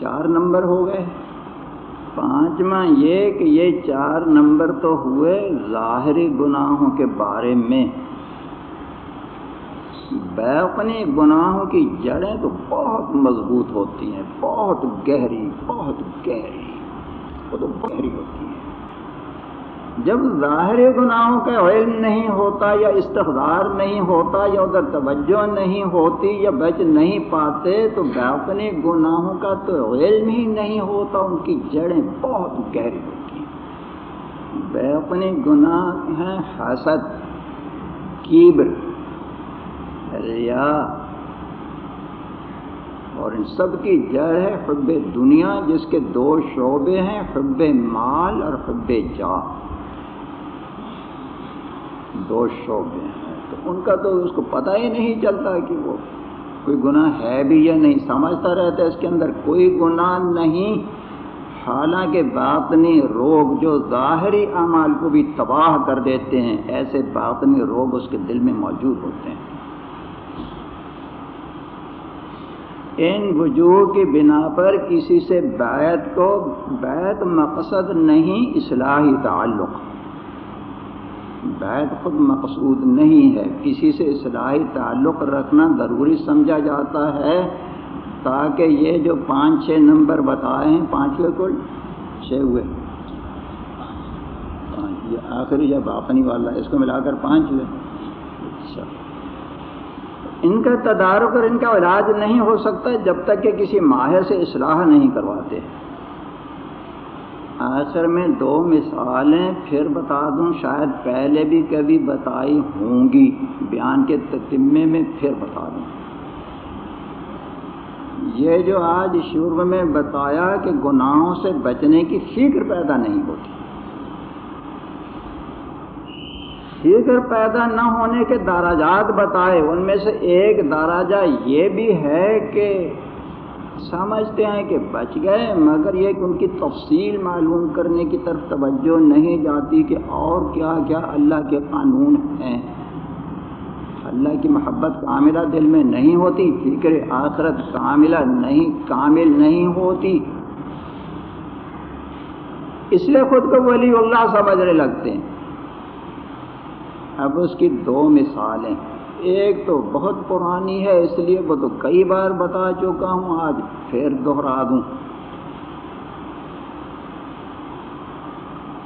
چار نمبر ہو گئے۔ پانچواں یہ کہ یہ چار نمبر تو ہوئے ظاہری گناہوں کے بارے میں۔ بیپنی گناہوں کی جڑیں تو بہت مضبوط ہوتی ہیں، بہت گہری بہت گہری، وہ تو گہری ہوتی ہیں۔ جب ظاہر گناہوں کا علم نہیں ہوتا یا استقدار نہیں ہوتا یا ادھر توجہ نہیں ہوتی یا بچ نہیں پاتے تو باپنی گناہوں کا تو علم ہی نہیں ہوتا، ان کی جڑیں بہت گہری ہوتی ہیں۔ بیپنی گناہ ہیں حسد، کیبر، ریا اور ان سب کی جڑ ہے حب دنیا، جس کے دو شعبے ہیں، حب مال اور حب جاہ دو شعبے ہیں۔ تو ان کا تو اس کو پتہ ہی نہیں چلتا کہ وہ کوئی گناہ ہے بھی یا نہیں۔ سمجھتا رہتا ہے اس کے اندر کوئی گناہ نہیں۔ حالانکہ باطنی روگ جو ظاہری اعمال کو بھی تباہ کر دیتے ہیں، ایسے باطنی روگ اس کے دل میں موجود ہوتے ہیں۔ ان وجوہ کی بنا پر کسی سے بیعت کو، بیعت مقصد نہیں، اصلاحی تعلق۔ بیت خود مقصود نہیں ہے۔ کسی سے اصلاحی تعلق رکھنا ضروری سمجھا جاتا ہے۔ تاکہ یہ جو پانچ چھ نمبر بتائے ہیں پانچ کل چھ ہوئے۔ یہ آخری جب باپنی والا، اس کو ملا کر پانچ ہوئے۔ اچھا۔ ان کا تدارک اور ان کا علاج نہیں ہو سکتا جب تک کہ کسی ماہر سے اصلاح نہیں کرواتے۔ آخر میں دو مثالیں پھر بتا دوں، شاید پہلے بھی کبھی بتائی ہوں گی۔ بیان کے تتمے میں پھر بتا دوں۔ یہ جو آج شروع میں بتایا کہ گناہوں سے بچنے کی فکر پیدا نہیں ہوتی۔ فکر پیدا نہ ہونے کے دراجات بتائے۔ ان میں سے ایک دراجہ یہ بھی ہے کہ سمجھتے ہیں کہ بچ گئے، مگر یہ کہ ان کی تفصیل معلوم کرنے کی طرف توجہ نہیں جاتی کہ اور کیا کیا اللہ کے قانون ہیں۔ اللہ کی محبت کاملہ دل میں نہیں ہوتی، فکر آخرت کاملہ نہیں، کامل نہیں ہوتی۔ اس لیے خود کو ولی اللہ سمجھنے لگتے ہیں۔ اب اس کی دو مثالیں۔ ایک تو بہت پرانی ہے، اس لیے وہ تو کئی بار بتا چکا ہوں، آج پھر دوہرا دوں۔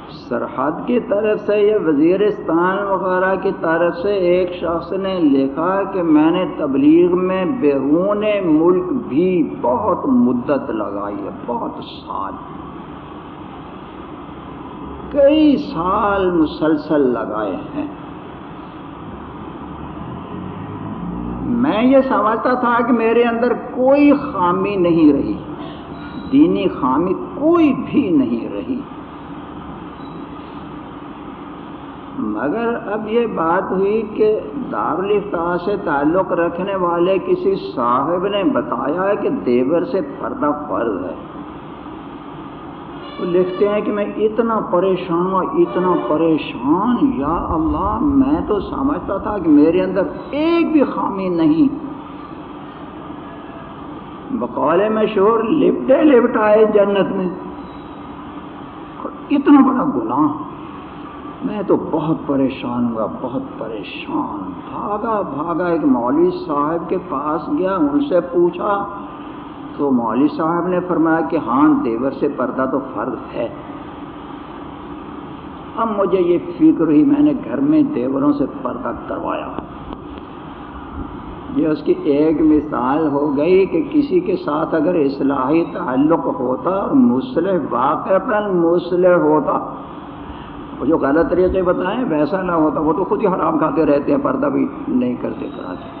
سرحد کی طرف سے یا وزیرستان وغیرہ کی طرف سے ایک شخص نے لکھا کہ میں نے تبلیغ میں بیرون ملک بھی بہت مدت لگائی ہے، بہت سال۔ کئی سال مسلسل لگائے ہیں۔ میں یہ سمجھتا تھا کہ میرے اندر کوئی خامی نہیں رہی، دینی خامی کوئی بھی نہیں رہی۔ مگر اب یہ بات ہوئی کہ دارالفتاح سے تعلق رکھنے والے کسی صاحب نے بتایا کہ دیور سے پردہ فرض ہے۔ لکھتے ہیں کہ میں اتنا پریشان ہوں، اتنا پریشان، یا اللہ، میں تو سمجھتا تھا کہ میرے اندر ایک بھی خامی نہیں۔ بقول مشہور لپٹے لپٹائے جنت میں۔ اتنا بڑا گناہ۔ میں تو بہت پریشان ہوا، بہت پریشان۔ بھاگا بھاگا ایک مولوی صاحب کے پاس گیا، ان سے پوچھا تو مولوی صاحب نے فرمایا کہ ہاں دیور سے پردہ تو فرض ہے۔ اب مجھے یہ فکر ہی میں نے گھر میں دیوروں سے پردہ کروایا۔ یہ اس کی ایک مثال ہو گئی کہ کسی کے ساتھ اگر اصلاحی تعلق ہوتا اور مسلح واقع پر مسلح ہوتا، وہ جو غلط طریقے بتائیں، ویسا نہ ہوتا، وہ تو خود ہی حرام کھاتے رہتے ہیں، پردہ بھی نہیں کرتے، کراتے۔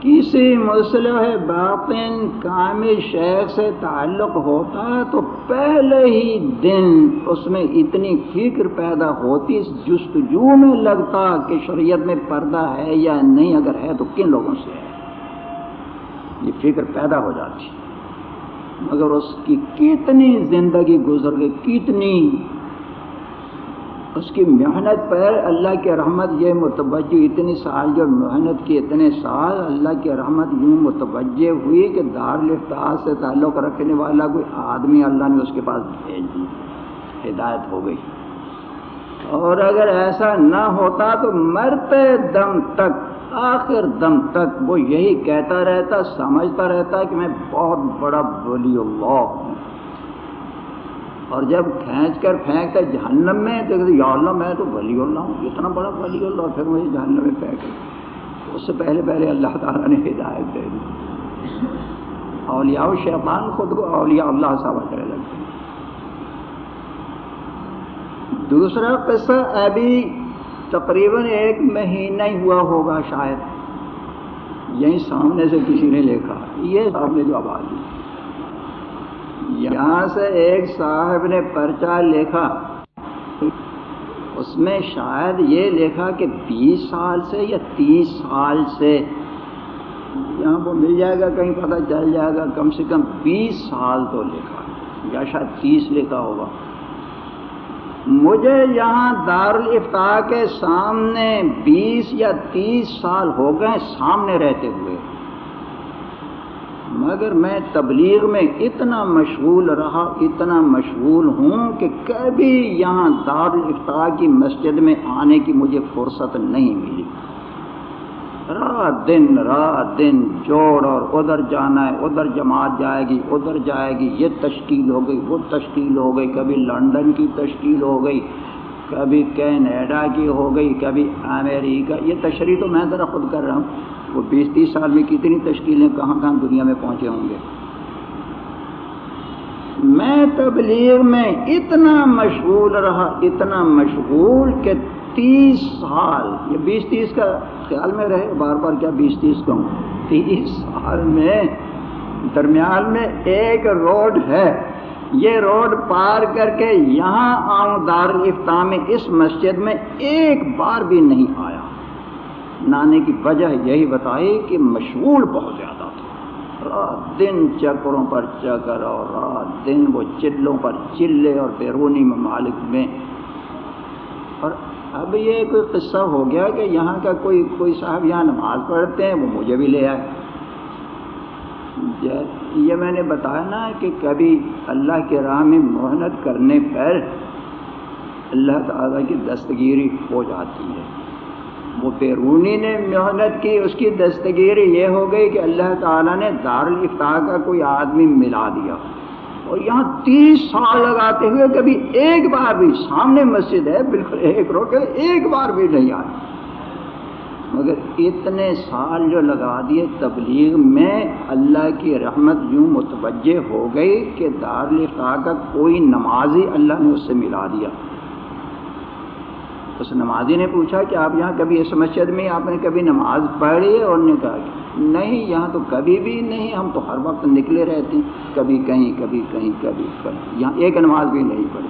کسی مسلح باطن کامل شیخ سے تعلق ہوتا ہے تو پہلے ہی دن اس میں اتنی فکر پیدا ہوتی، اس جستجو میں لگتا کہ شریعت میں پردہ ہے یا نہیں، اگر ہے تو کن لوگوں سے ہے؟ یہ فکر پیدا ہو جاتی۔ مگر اس کی کتنی زندگی گزر گئی، کتنی اس کی محنت پر اللہ کی رحمت یہ متوجہ اتنی سال جو محنت کی اتنے سال اللہ کی رحمت یوں متوجہ ہوئی کہ دار لفتاح سے تعلق رکھنے والا کوئی آدمی اللہ نے اس کے پاس بھیج دی، ہدایت ہو گئی۔ اور اگر ایسا نہ ہوتا تو مرتے دم تک، آخر دم تک وہ یہی کہتا رہتا، سمجھتا رہتا کہ میں بہت بڑا ولی اللہ ہوں۔ اور جب کھینچ کر پھینکتا جہنم میں تو یا اللہ، میں تو ولی اللہ ہوں، اتنا بڑا ولی اللہ، پھر مجھے جہنم میں پھینک اس سے پہلے پہلے اللہ تعالیٰ نے ہدایت دے دی۔ اولیاء شیطان خود کو اولیاء اللہ صاحب کرے لگتے دوسرا قصہ ابھی تقریباً ایک مہینہ ہی ہوا ہوگا شاید۔ یہیں سامنے سے کسی نے لکھا یہ سامنے جو آواز دی یہاں سے ایک صاحب نے پرچہ لکھا۔ اس میں شاید یہ لکھا کہ بیس سال سے یا تیس سال سے۔ یہاں کو مل جائے گا، کہیں پتہ چل جائے گا۔ کم سے کم بیس سال تو لکھا، یا شاید تیس لکھا ہوگا۔ مجھے یہاں دارالفتاح کے سامنے بیس یا تیس سال ہو گئے، سامنے رہتے ہوئے۔ مگر میں تبلیغ میں اتنا مشغول رہا، اتنا مشغول ہوں کہ کبھی یہاں دار الفطار کی مسجد میں آنے کی مجھے فرصت نہیں ملی۔ رات دن رات دن جوڑ اور ادھر جانا ہے، ادھر جماعت جائے گی، ادھر جائے گی، یہ تشکیل ہو گئی، وہ تشکیل ہو گئی، کبھی لنڈن کی تشکیل ہو گئی، کبھی کینیڈا کی ہو گئی، کبھی امریکہ۔ یہ تشریح تو میں ذرا خود کر رہا ہوں۔ وہ بیس تیس سال میں کتنی تشکیلیں کہاں کہاں دنیا میں پہنچے ہوں گے؟ میں تبلیغ میں اتنا مشغول رہا، اتنا مشغول کہ تیس سال، یہ بیس تیس کا خیال میں رہے، بار بار کیا بیس تیس کہوں؟ تیس سال میں، درمیان میں ایک روڈ ہے، یہ روڈ پار کر کے یہاں آؤں دار میں، اس مسجد میں ایک بار بھی نہیں آیا۔ نانے کی وجہ یہی بتائی کہ مشغول بہت زیادہ تھا رات دن چکروں پر چکر اور رات دن وہ چلوں پر چلے اور بیرونی ممالک میں۔ اور اب یہ کوئی قصہ ہو گیا کہ یہاں کا کوئی کوئی صاحب یہاں نماز پڑھتے ہیں، وہ مجھے بھی لے آئے۔ یہ میں نے بتایا نا کہ کبھی اللہ کے راہ میں محنت کرنے پر اللہ تعالیٰ کی دستگیری ہو جاتی ہے۔ وہ بیرونی نے محنت کی، اس کی دستگیری یہ ہو گئی کہ اللہ تعالیٰ نے دارالفتاح کا کوئی آدمی ملا دیا۔ اور یہاں تیس سال لگاتے ہوئے کبھی ایک بار بھی سامنے مسجد ہے، بالکل ایک روڈ ایک بار بھی نہیں آئے۔ مگر اتنے سال جو لگا دیے تبلیغ میں اللہ کی رحمت یوں متوجہ ہو گئی کہ دارالفتاح کا کوئی نمازی اللہ نے اس سے ملا دیا۔ اس نمازی نے پوچھا کہ آپ یہاں کبھی اس مسجد میں آپ نے کبھی نماز پڑھی ہے؟ اور نے کہا کہ نہیں، یہاں تو کبھی بھی نہیں، ہم تو ہر وقت نکلے رہتے ہیں، کبھی کہیں کبھی کہیں کبھی کہیں۔ یہاں ایک نماز بھی نہیں پڑھی۔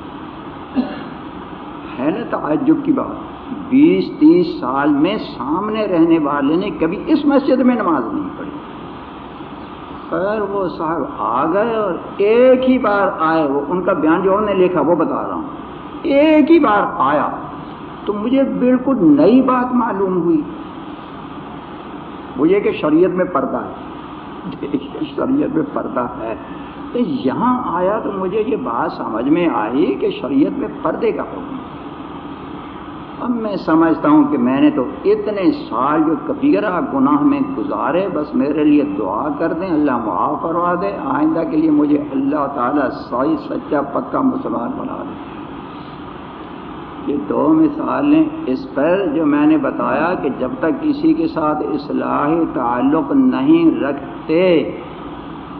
ہے نا تعجب کی بات؟ بیس، تیس سال میں سامنے رہنے والے نے کبھی اس مسجد میں نماز نہیں پڑھی۔ خیر، وہ صاحب آ گئے اور ایک ہی بار آئے۔ وہ ان کا بیان جو انہوں نے لکھا، وہ بتا رہا ہوں۔ ایک ہی بار آیا۔ تو مجھے بالکل نئی بات معلوم ہوئی۔ وہ یہ کہ شریعت میں پردہ ہے۔ شریعت میں پردہ ہے۔ تو یہاں آیا تو مجھے یہ بات سمجھ میں آئی کہ شریعت میں پردے کا حکم اب میں سمجھتا ہوں کہ میں نے تو اتنے سال جو کبیرہ گناہ میں گزارے، بس میرے لیے دعا کر دیں، اللہ معاف کروا دے۔ آئندہ کے لیے مجھے اللہ تعالیٰ صحیح سچا، پکا مسلمان بنا دے۔ یہ دو مثالیں اس پر جو میں نے بتایا کہ جب تک کسی کے ساتھ اصلاحی تعلق نہیں رکھتے،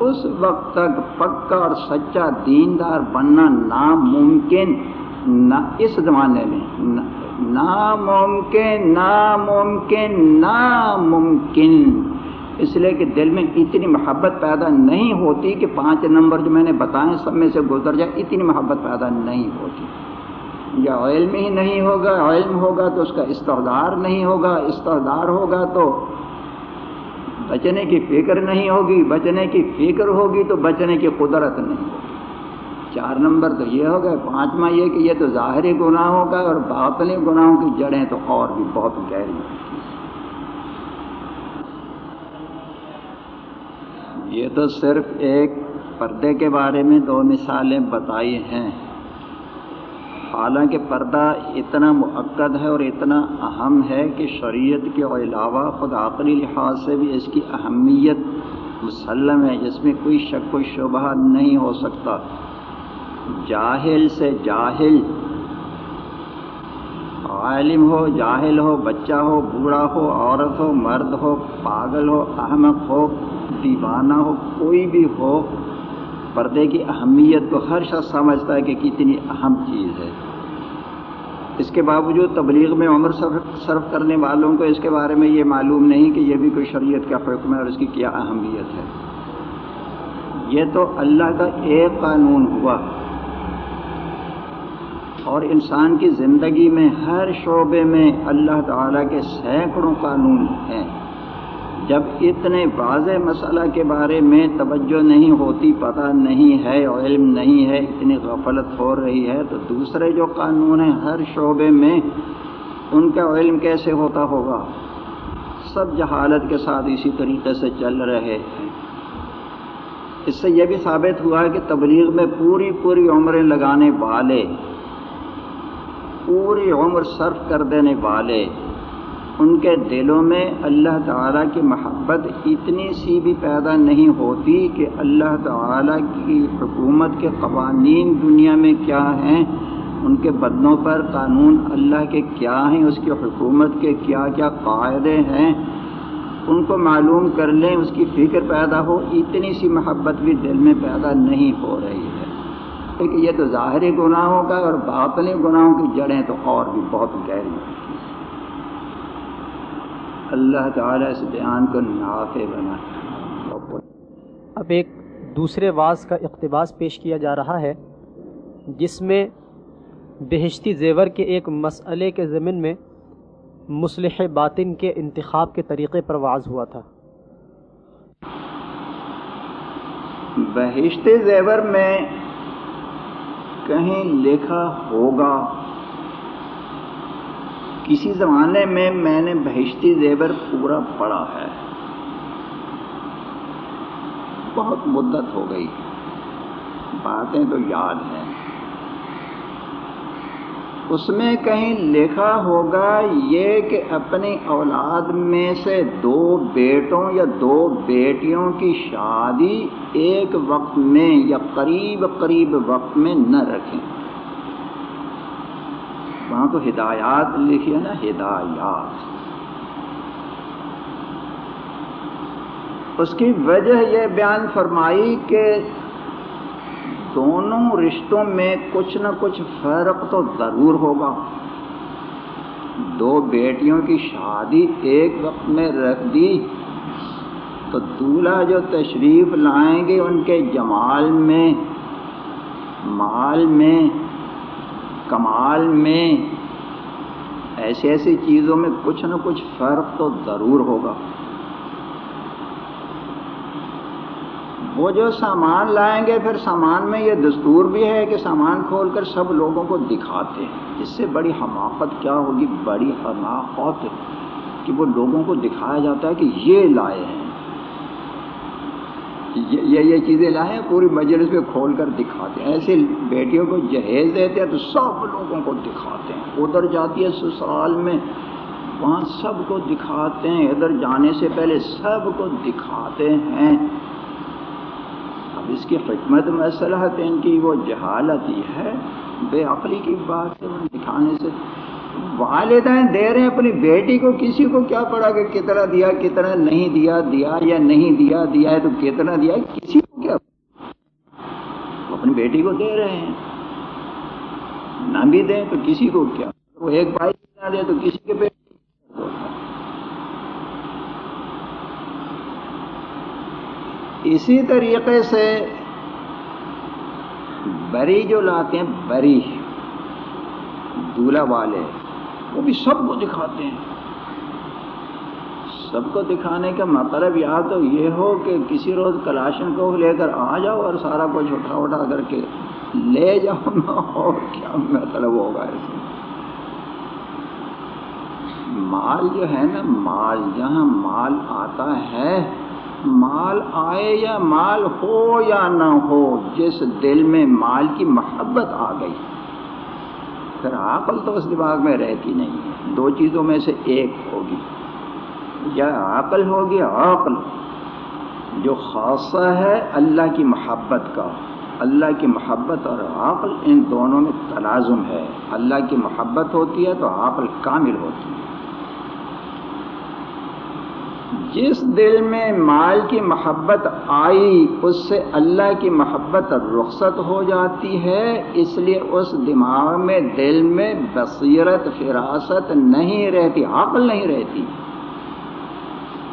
اس وقت تک پکا اور سچا دیندار بننا ناممکن نہ، اس زمانے میں ناممکن ناممکن ناممکن۔ اس لیے کہ دل میں اتنی محبت پیدا نہیں ہوتی کہ پانچ نمبر جو میں نے بتائے سب میں سے گزر جائے، اتنی محبت پیدا نہیں ہوتی۔ یا علم ہی نہیں ہوگا، علم ہوگا تو اس کا استحدار نہیں ہوگا استحدار ہوگا تو بچنے کی فکر نہیں ہوگی، بچنے کی فکر ہوگی تو بچنے کی قدرت نہیں ہوگی۔ چار نمبر تو یہ ہو گئے پانچواں یہ کہ یہ تو ظاہری گناہوں کا اور باطنی گناہوں کی جڑیں تو اور بھی بہت گہری یہ تو صرف ایک پردے کے بارے میں دو مثالیں بتائی ہیں۔ حالانکہ پردہ اتنا معقد ہے اور اتنا اہم ہے کہ شریعت کے علاوہ خود عقلی لحاظ سے بھی اس کی اہمیت مسلم ہے، جس میں کوئی شک و شبہ نہیں ہو سکتا۔ جاہل سے جاہل، عالم ہو، جاہل ہو، بچہ ہو، بوڑھا ہو، عورت ہو، مرد ہو، پاگل ہو، احمق ہو، دیوانہ ہو، کوئی بھی ہو، پردے کی اہمیت کو ہر شخص سمجھتا ہے کہ کتنی اہم چیز ہے۔ اس کے باوجود تبلیغ میں عمر صرف کرنے والوں کو اس کے بارے میں یہ معلوم نہیں کہ یہ بھی کوئی شریعت کا حکم ہے اور اس کی کیا اہمیت ہے۔ یہ تو اللہ کا ایک قانون ہوا۔ اور انسان کی زندگی میں ہر شعبے میں اللہ تعالیٰ کے سینکڑوں قانون ہیں۔ جب اتنے واضح مسئلہ کے بارے میں توجہ نہیں ہوتی، پتہ نہیں ہے، علم نہیں ہے، اتنی غفلت ہو رہی ہے، تو دوسرے جو قانون ہیں ہر شعبے میں ان کا علم کیسے ہوتا ہوگا؟ سب جہالت کے ساتھ اسی طریقے سے چل رہے ہیں۔ اس سے یہ بھی ثابت ہوا ہے کہ تبلیغ میں پوری پوری عمریں لگانے والے، پوری عمر صرف کر دینے والے ان کے دلوں میں اللہ تعالیٰ کی محبت اتنی سی بھی پیدا نہیں ہوتی کہ اللہ تعالیٰ کی حکومت کے قوانین دنیا میں کیا ہیں، ان کے بدنوں پر قانون اللہ کے کیا ہیں، اس کی حکومت کے کیا کیا قاعدے ہیں۔ ان کو معلوم کر لیں، اس کی فکر پیدا ہو، اتنی سی محبت بھی دل میں پیدا نہیں ہو رہی ہے۔ کیونکہ یہ تو ظاہری گناہوں کا اور باطنی گناہوں کی جڑیں تو اور بھی بہت گہری ہیں۔ اللہ تعالیٰ اس بیان کو نافع بنا اب ایک دوسرے واز کا اقتباس پیش کیا جا رہا ہے جس میں بہشتی زیور کے ایک مسئلے کے ضمن میں مصلح باطن کے انتخاب کے طریقے پر واز ہوا تھا۔ بہشتی زیور میں کہیں لکھا ہوگا کسی زمانے میں میں نے بہشتی زیور پورا پڑھا ہے۔ بہت مدت ہو گئی۔ باتیں تو یاد ہیں۔ اس میں کہیں لکھا ہوگا یہ کہ اپنی اولاد میں سے دو بیٹوں یا دو بیٹیوں کی شادی ایک وقت میں یا قریب قریب وقت میں نہ رکھیں۔ وہاں تو ہدایات لکھی ہے نا، ہدایات۔ اس کی وجہ یہ بیان فرمائی کہ دونوں رشتوں میں کچھ نہ کچھ فرق تو ضرور ہوگا۔ دو بیٹیوں کی شادی ایک وقت میں رکھ دی، تو دولہا جو تشریف لائیں گے ان کے جمال میں، مال میں کمال میں ایسی ایسی چیزوں میں کچھ نہ کچھ فرق تو ضرور ہوگا۔ وہ جو سامان لائیں گے، پھر سامان میں یہ دستور بھی ہے کہ سامان کھول کر سب لوگوں کو دکھاتے ہیں۔ اس سے بڑی حماقت کیا ہوگی؟ بڑی حماقت کہ وہ لوگوں کو دکھایا جاتا ہے کہ یہ لائے ہیں۔ یہ یہ چیزیں لائیں پوری مجلس میں کھول کر دکھاتے ہیں۔ ایسے بیٹیوں کو جہیز دیتے ہیں تو سب لوگوں کو دکھاتے ہیں۔ ادھر جاتی ہے سسرال میں، وہاں سب کو دکھاتے ہیں۔ ادھر جانے سے پہلے سب کو دکھاتے ہیں۔ اب اس کی حکمت مسلحت ان کی وہ جہالت ہی ہے، بے عقلی کی بات ہے۔ دکھانے سے والدین دے رہے ہیں، اپنی بیٹی کو، کسی کو کیا پڑا کہ کتنا دیا، کتنا نہیں دیا دیا یا نہیں دیا دیا ہے تو کتنا دیا کسی کو کیا اپنی بیٹی کو دے رہے ہیں۔ نہ بھی دیں تو کسی کو کیا وہ ایک بھائی نہ دے تو کسی کے بیٹی اسی طریقے سے بری جو لاتے ہیں بری۔ دولہا والے۔ وہ بھی سب کو دکھاتے ہیں۔ سب کو دکھانے کا مطلب یا تو یہ ہو کہ کسی روز کلاشن کو لے کر آ جاؤ اور سارا کچھ اٹھا اٹھا کر کے لے جاؤ نا، اور کیا مطلب ہوگا اس میں۔ مال جو ہے نا، مال، جہاں مال آتا ہے، مال آئے یا مال ہو یا نہ ہو، جس دل میں مال کی محبت آ گئی۔ پھر عقل تو اس دماغ میں رہتی نہیں ہے۔ دو چیزوں میں سے ایک ہوگی۔ یا عقل ہوگی عقل جو خاصہ ہے اللہ کی محبت کا۔ اللہ کی محبت اور عقل ان دونوں میں تلازم ہے۔ اللہ کی محبت ہوتی ہے تو عقل کامل ہوتی ہے۔ جس دل میں مال کی محبت آئی، اس سے اللہ کی محبت رخصت ہو جاتی ہے، اس لیے اس دماغ میں، دل میں بصیرت، فراست نہیں رہتی، عقل نہیں رہتی۔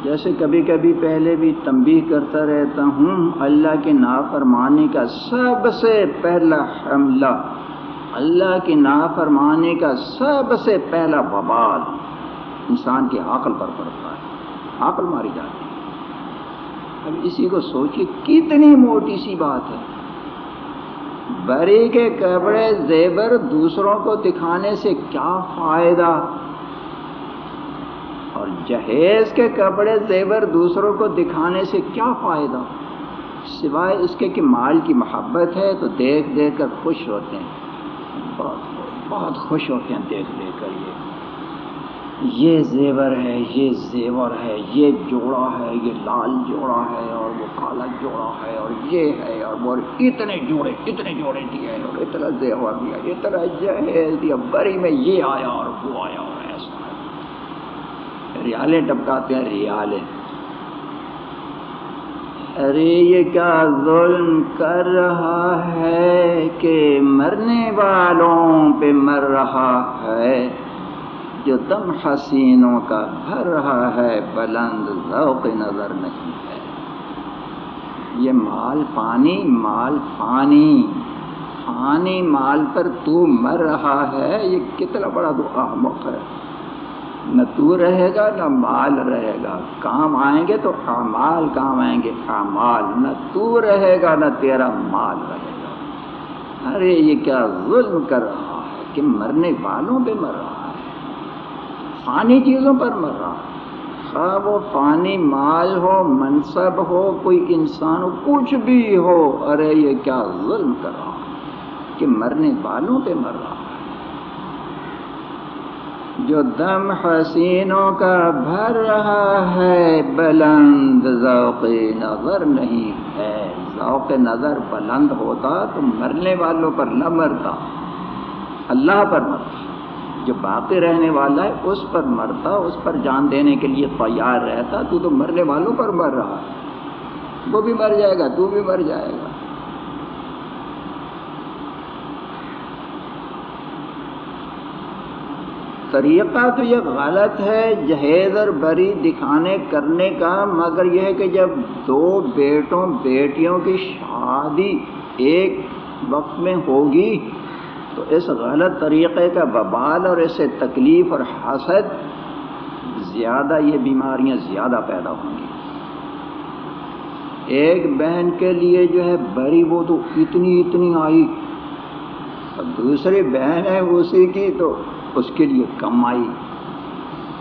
جیسے کبھی کبھی پہلے بھی تنبیہ کرتا رہتا ہوں، اللہ کے نافرمانی کا سب سے پہلا حملہ، اللہ کی نافرمانی کا سب سے پہلا ببال انسان کی عقل پر پڑتا ہے۔ عقل ماری جاتی ہے۔ اب اسی کو سوچیے، کتنی موٹی سی بات ہے۔ بری کے کپڑے زیبر دوسروں کو دکھانے سے کیا فائدہ؟ اور جہیز کے کپڑے زیور دوسروں کو دکھانے سے کیا فائدہ؟ سوائے اس کے کہ مال کی محبت ہے تو دیکھ دیکھ کر خوش ہوتے ہیں۔ بہت بہت خوش ہوتے ہیں دیکھ دیکھ کر یہ۔ یہ زیور ہے، یہ زیور ہے، یہ جوڑا ہے، یہ لال جوڑا ہے اور وہ کالا جوڑا ہے اور یہ ہے اور وہ اتنے جوڑے اتنے جوڑے دیے اور اتنا زیور دیا، اتنا جہیز دیا، بری میں یہ آیا اور وہ آیا اور ایسا ریالیں ٹپکاتے ہیں، ریالیں۔ ارے یہ کیا ظلم کر رہا ہے کہ مرنے والوں پہ مر رہا ہے؟ جو دم حسینوں کا بھر رہا ہے، بلند ذوق نظر نہیں ہے۔ یہ مال پانی مال پانی۔ پانی مال پر تو مر رہا ہے، یہ کتنا بڑا تو احمق ہے۔ نہ تو رہے گا، نہ مال رہے گا۔ کام آئیں گے تو اعمال کام آئیں گے۔ اعمال، نہ تو رہے گا، نہ تیرا مال رہے گا۔ ارے، یہ کیا ظلم کر رہا ہے کہ مرنے والوں پہ مر رہا ہے۔ فانی چیزوں پر مر رہا خواہ وہ فانی مال ہو، منصب ہو، کوئی انسان ہو، کچھ بھی ہو، ارے یہ کیا ظلم کر رہا کہ مرنے والوں پہ مر رہا جو دم حسینوں کا بھر رہا ہے، بلند ذوق نظر نہیں ہے۔ ذوق نظر بلند ہوتا تو مرنے والوں پر نہ مرتا، اللہ پر مرتا۔ جو باقی رہنے والا ہے، اس پر مرتا، اس پر جان دینے کے لیے تیار رہتا، تو تو مرنے والوں پر مر رہا ہے۔ وہ بھی مر جائے گا، تو بھی مر جائے گا۔ طریقہ تو یہ غلط ہے، جہیز اور بری دکھانے کرنے کا، مگر یہ ہے کہ جب دو بیٹوں، بیٹیوں کی شادی ایک وقت میں ہوگی تو اس غلط طریقے کا ببال اور اسے تکلیف اور حسد، زیادہ یہ بیماریاں زیادہ پیدا ہوں گی۔ ایک بہن کے لیے جو ہے بری وہ تو اتنی اتنی آئی۔ اور دوسری بہن ہے اسی کی تو اس کے لیے کم آئی۔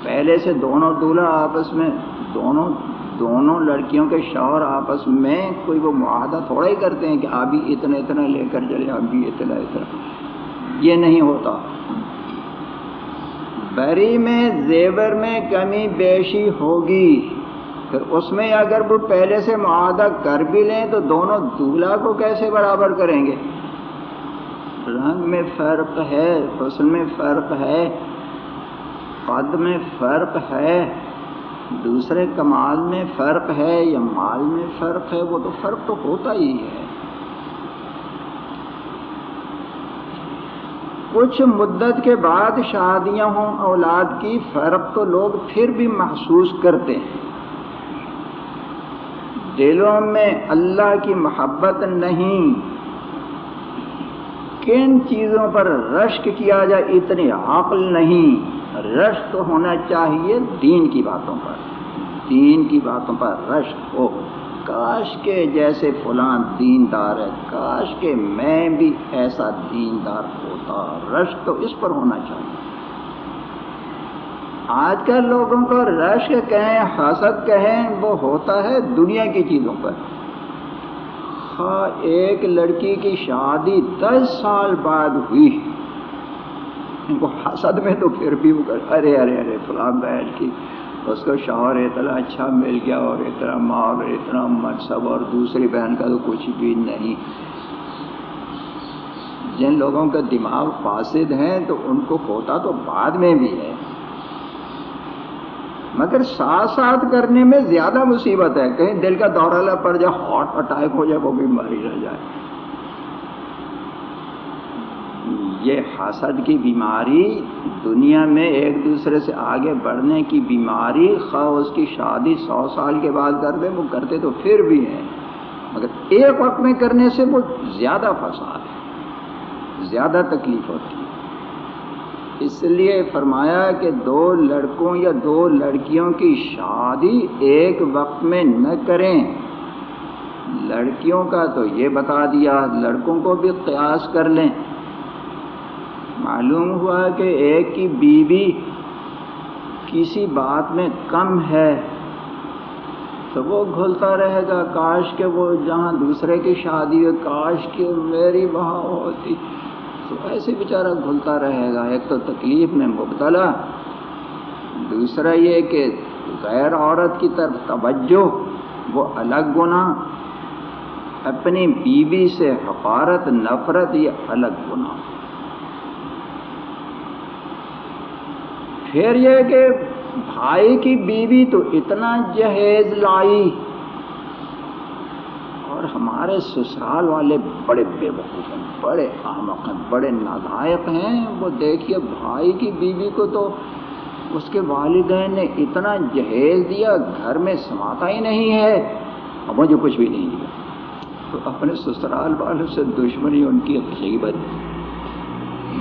پہلے سے دونوں دولہا آپس میں، دونوں دونوں لڑکیوں کے شوہر آپس میں کوئی وہ معاہدہ تھوڑا ہی کرتے ہیں کہ ابھی اتنا اتنا لے کر چلے ابھی اتنا اتنا۔ یہ نہیں ہوتا۔ بری میں زیور میں کمی بیشی ہوگی۔ پھر اس میں اگر وہ پہلے سے معاہدہ کر بھی لیں تو دونوں دولہا کو کیسے برابر کریں گے؟ رنگ میں فرق ہے، حسن میں فرق ہے، قد میں فرق ہے، دوسرے کمال میں فرق ہے یا مال میں فرق ہے، وہ تو فرق تو ہوتا ہی ہے۔ کچھ مدت کے بعد شادیاں ہوں، اولاد کی، فرق تو لوگ پھر بھی محسوس کرتے ہیں۔ دلوں میں اللہ کی محبت نہیں۔ کن چیزوں پر رشک کیا جائے؟ اتنی عقل نہیں۔ رشک ہونا چاہیے دین کی باتوں پر۔ دین کی باتوں پر رشک ہو۔ کاش کے جیسے فلاں دیندار ہے، کاش کے میں بھی ایسا دیندار ہوتا رش تو اس پر ہونا چاہیے۔ آج کل لوگوں کو رش کہیں، حسد کہیں، وہ ہوتا ہے دنیا کی چیزوں پر۔ ہاں ایک لڑکی کی شادی دس سال بعد ہوئی۔ ان کو حسد میں تو پھر بھی وہ ارے ارے ارے فلاں بہن کی۔ اس کو شوہر اتنا اچھا مل گیا اور اتنا مال اتنا منصب اور دوسری بہن کا تو کچھ بھی نہیں۔ جن لوگوں کا دماغ فاسد ہیں تو ان کو ہوتا تو بعد میں بھی ہے۔ مگر ساتھ ساتھ کرنے میں زیادہ مصیبت ہے۔ کہیں دل کا دورہ پڑ جائے، ہارٹ اٹیک ہو جائے، وہ بھی مری رہ جائے۔ یہ حسد کی بیماری دنیا میں ایک دوسرے سے آگے بڑھنے کی بیماری، خواہ اس کی شادی سو سال کے بعد کر دے، وہ کرتے تو پھر بھی ہیں۔ مگر ایک وقت میں کرنے سے وہ زیادہ فساد ہے، زیادہ تکلیف ہوتی ہے۔ اس لیے فرمایا کہ دو لڑکوں یا دو لڑکیوں کی شادی ایک وقت میں نہ کریں۔ لڑکیوں کا تو یہ بتا دیا، لڑکوں کو بھی قیاس کر لیں۔ معلوم ہوا کہ ایک کی بیوی کسی بات میں کم ہے تو وہ گھلتا رہے گا کاش کہ وہ جہاں دوسرے کی شادی ہو، کاش کہ میری وہاں ہوتی۔ تو ایسے بیچارہ گھلتا رہے گا۔ ایک تو تکلیف میں مبتلا، دوسرا یہ کہ غیر عورت کی طرف توجہ، وہ الگ گنا اپنی بیوی سے حقارت نفرت، یہ الگ گنا پھر یہ کہ بھائی کی بیوی تو اتنا جہیز لائی اور ہمارے سسرال والے بڑے بے وقوف ہیں، بڑے احمق ہیں، بڑے نادائق ہیں۔ وہ دیکھیے، بھائی کی بیوی کو تو اس کے والدین نے اتنا جہیز دیا، گھر میں سماتا ہی نہیں ہے۔ اور مجھے کچھ بھی نہیں دیا۔ تو اپنے سسرال والوں سے دشمنی، ان کی غیبت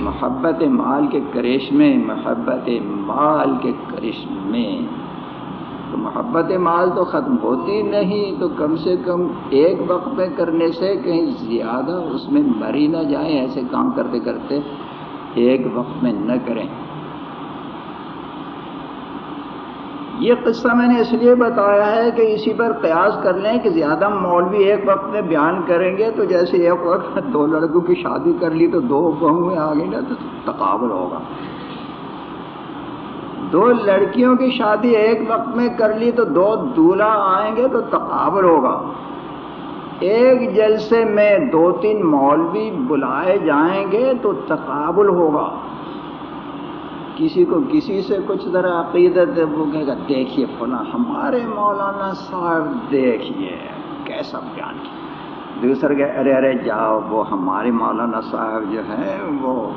محبت مال کے کرشمے محبت مال کے کرشمے تو محبت مال تو ختم ہوتی نہیں، تو کم سے کم ایک وقت میں کرنے سے کہیں زیادہ اس میں مری نہ جائیں، ایسے کام کرتے کرتے ایک وقت میں نہ کریں۔ یہ قصہ میں نے اس لیے بتایا ہے کہ اسی پر قیاس کر لیں کہ زیادہ مولوی ایک وقت میں بیان کریں گے تو جیسے ایک وقت دو لڑکوں کی شادی کر لی تو دو بہویں آ گئی نا تو تقابل ہوگا۔ دو لڑکیوں کی شادی ایک وقت میں کر لی تو دو دولہا آئیں گے تو تقابل ہوگا۔ ایک جلسے میں دو تین مولوی بلائے جائیں گے تو تقابل ہوگا۔ کسی کو کسی سے کچھ ذرا عقیدت وہ کہے گا، دیکھیے فلاں، ہمارے مولانا صاحب دیکھیے، کیسا بیان کیا۔ دوسرے کہ ارے ارے، جاؤ، وہ ہمارے مولانا صاحب جو ہیں وہ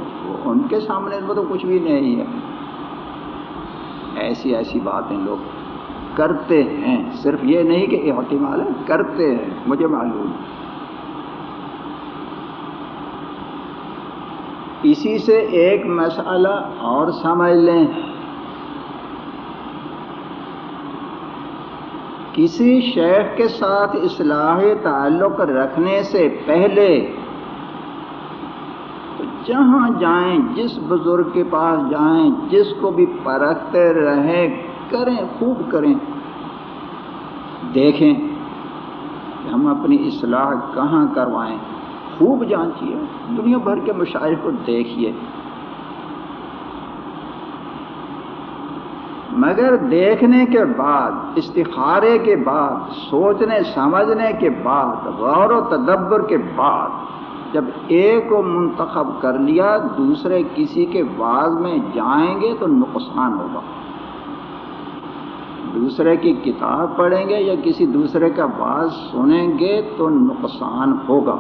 ان کے سامنے وہ تو کچھ بھی نہیں ہے۔ ایسی ایسی باتیں لوگ کرتے ہیں۔ صرف یہ نہیں کہ احتمال ہے، کرتے ہیں، مجھے معلوم۔ اسی سے ایک مسئلہ اور سمجھ لیں۔ کسی شیخ کے ساتھ اصلاحی تعلق رکھنے سے پہلے جہاں جائیں، جس بزرگ کے پاس جائیں، جس کو بھی پرکھتے رہیں، کریں، خوب کریں۔ دیکھیں کہ ہم اپنی اصلاح کہاں کروائیں۔ خوب جانچیے دنیا بھر کے مشاعر کو دیکھیے۔ مگر دیکھنے کے بعد، استخارے کے بعد، سوچنے، سمجھنے کے بعد، غور و تدبر کے بعد، جب ایک کو منتخب کر لیا، دوسرے کسی کے بعد میں جائیں گے تو نقصان ہوگا۔ دوسرے کی کتاب پڑھیں گے یا کسی دوسرے کا بات سنیں گے تو نقصان ہوگا۔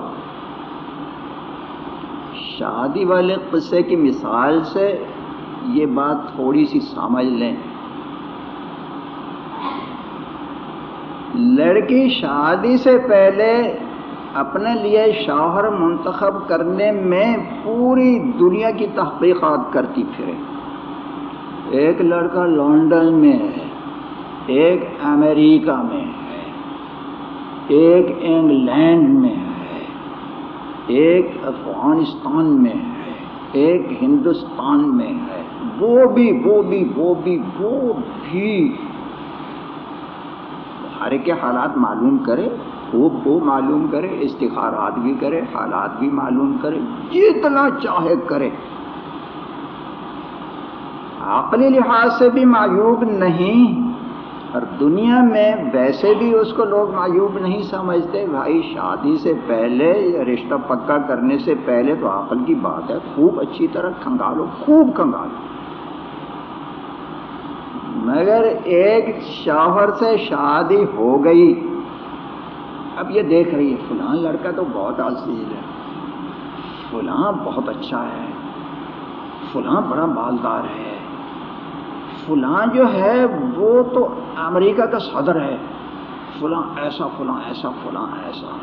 شادی والے قصے کی مثال سے یہ بات تھوڑی سی سمجھ لیں۔ لڑکی شادی سے پہلے اپنے لیے شوہر منتخب کرنے میں پوری دنیا کی تحقیقات کرتی پھرے۔ ایک لڑکا لنڈن میں ہے، ایک امریکہ میں ہے، ایک انگلینڈ میں ہے۔ ایک افغانستان میں ہے، ایک ہندوستان میں ہے۔ وہ بھی وہ بھی وہ بھی وہ بھی۔ ہر کے حالات معلوم کرے، خوب وہ معلوم کرے، استخارات بھی کرے، حالات بھی معلوم کرے، جتنا چاہے کرے۔ عقلی لحاظ سے بھی معیوب نہیں۔ اور دنیا میں ویسے بھی اس کو لوگ معیوب نہیں سمجھتے، بھائی شادی سے پہلے یا رشتہ پکا کرنے سے پہلے تو عقل کی بات ہے، خوب اچھی طرح کھنگالو، خوب کھنگالو۔ مگر ایک شوہر سے شادی ہو گئی۔ اب یہ دیکھ رہی ہے، فلاں لڑکا تو بہت عزیز ہے۔ فلاں بہت اچھا ہے۔ فلاں بڑا مالدار ہے۔ فلاں جو ہے وہ تو امریکہ کا صدر ہے۔ فلاں ایسا فلاں ایسا فلاں ایسا۔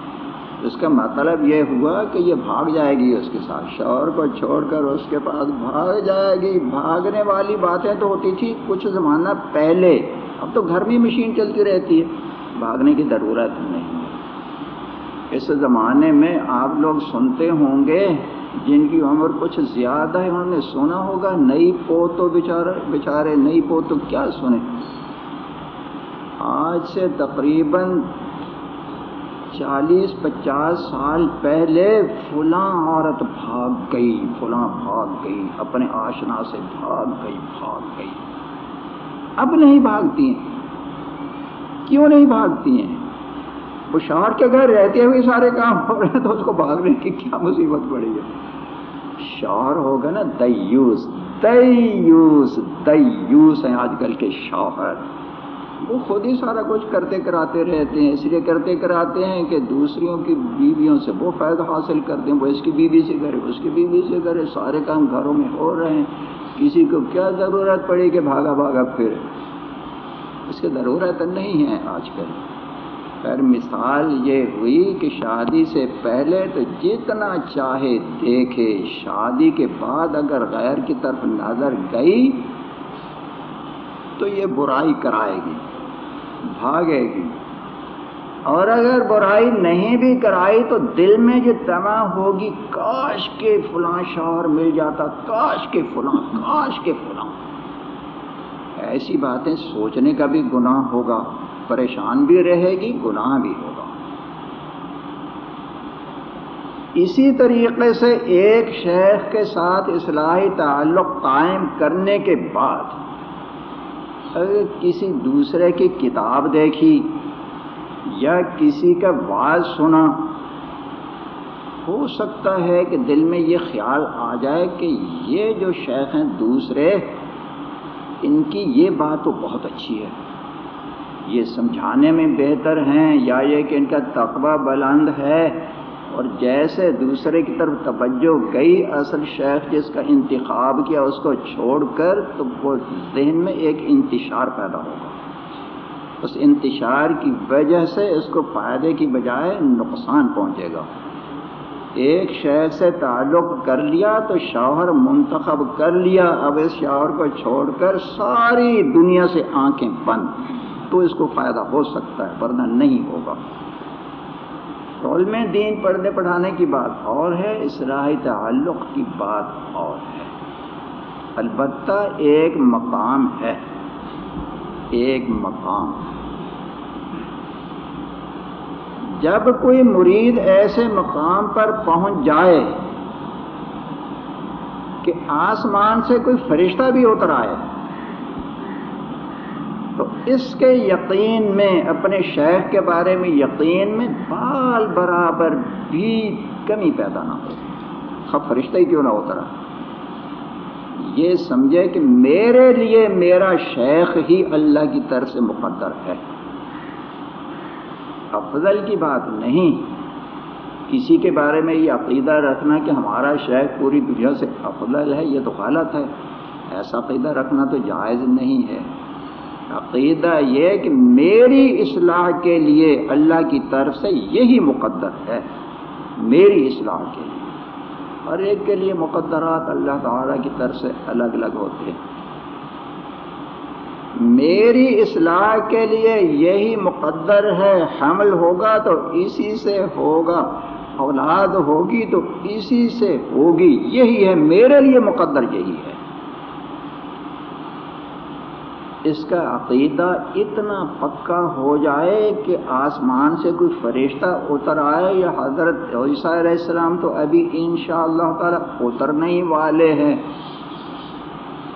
اس کا مطلب یہ ہوا کہ یہ بھاگ جائے گی اس کے ساتھ۔ شوہر کو چھوڑ کر اس کے پاس بھاگ جائے گی۔ بھاگنے والی باتیں تو ہوتی تھی کچھ زمانہ پہلے۔ اب تو گھر میں مشین چلتی رہتی ہے۔ بھاگنے کی ضرورت نہیں۔ اس زمانے میں آپ لوگ سنتے ہوں گے جن کی عمر کچھ زیادہ ہے، انہوں نے سنا ہوگا، نئی پو تو بیچارے نئی پو تو کیا سنے؟ آج سے تقریباً چالیس، پچاس سال پہلے فلاں عورت بھاگ گئی، فلاں بھاگ گئی، اپنے آشنا سے بھاگ گئی بھاگ گئی۔ اب نہیں بھاگتی ہیں۔ کیوں نہیں بھاگتی ہیں؟ وہ شوہر کے گھر رہتے ہوئے سارے کام ہو رہے ہیں، تو اس کو بھاگنے کی کیا مصیبت پڑی ہے؟ شوہر ہوگا نا، دیوس دیوس دیوس ہیں آج کل کے شوہر۔ وہ خود ہی سارا کچھ کرتے کراتے رہتے ہیں، اس لیے کرتے کراتے ہیں کہ دوسریوں کی بیویوں سے وہ فائدہ حاصل کرتے ہیں وہ اس کی بیوی سے کرے، اس کی بیوی سے کرے۔ سارے کام گھروں میں ہو رہے ہیں۔ کسی کو کیا ضرورت پڑی کہ بھاگا بھاگا پھر اس کی ضرورت نہیں ہے آج کل۔ پھر مثال یہ ہوئی کہ شادی سے پہلے تو جتنا چاہے دیکھے، شادی کے بعد اگر غیر کی طرف نظر گئی تو یہ برائی کرائے گی، بھاگے گی۔ اور اگر برائی نہیں بھی کرائی تو دل میں جو تما ہوگی، کاش کے فلاں شوہر مل جاتا، کاش کے فلاں، کاش کے فلاں۔ ایسی باتیں سوچنے کا بھی گناہ ہوگا۔ پریشان بھی رہے گی، گناہ بھی ہوگا۔ اسی طریقے سے ایک شیخ کے ساتھ اصلاحی تعلق قائم کرنے کے بعد اگر کسی دوسرے کی کتاب دیکھی یا کسی کا واز سنا، ہو سکتا ہے کہ دل میں یہ خیال آ جائے کہ یہ جو شیخ ہیں دوسرے، ان کی یہ بات تو بہت اچھی ہے۔ یہ سمجھانے میں بہتر ہیں یا یہ کہ ان کا تقوی بلند ہے اور جیسے دوسرے کی طرف توجہ گئی، اصل شیخ جس کا انتخاب کیا اس کو چھوڑ کر، تو وہ ذہن میں ایک انتشار پیدا ہوگا۔ اس انتشار کی وجہ سے اس کو فائدے کی بجائے نقصان پہنچے گا۔ ایک شہر سے تعلق کر لیا تو شوہر منتخب کر لیا، اب اس شوہر کو چھوڑ کر ساری دنیا سے آنکھیں بند۔ تو اس کو فائدہ ہو سکتا ہے، ورنہ نہیں ہوگا۔ علم دین پڑھنے پڑھانے کی بات اور ہے اصلاحی تعلق کی بات اور ہے۔ البتہ ایک مقام ہے۔ ایک مقام۔ جب کوئی مرید ایسے مقام پر پہنچ جائے کہ آسمان سے کوئی فرشتہ بھی اتر آئے اس کے یقین میں، اپنے شیخ کے بارے میں یقین میں بال برابر بھی کمی پیدا نہ ہو۔ خب فرشتہ ہی کیوں نہ اترا؟ یہ سمجھے کہ میرے لیے میرا شیخ ہی اللہ کی طرف سے مقدر ہے۔ افضل کی بات نہیں۔ کسی کے بارے میں یہ عقیدہ رکھنا کہ ہمارا شیخ پوری دنیا سے افضل ہے، یہ تو غلط ہے۔ ایسا عقیدہ رکھنا تو جائز نہیں ہے۔ عقیدہ یہ کہ میری اصلاح کے لیے اللہ کی طرف سے یہی مقدر ہے، میری اصلاح کے لیے۔ اور ایک کے لیے مقدرات اللہ تعالیٰ کی طرف سے الگ الگ ہوتے ہیں۔ میری اصلاح کے لیے یہی مقدر ہے، حمل ہوگا تو اسی سے ہوگا، اولاد ہوگی تو اسی سے ہوگی، یہی ہے، میرے لیے مقدر یہی ہے۔ اس کا عقیدہ اتنا پکا ہو جائے کہ آسمان سے کوئی فرشتہ اتر آئے یا حضرت عیسیٰ علیہ السلام تو ابھی انشاءاللہ اللہ تعالیٰ اترنے ہی والے ہیں۔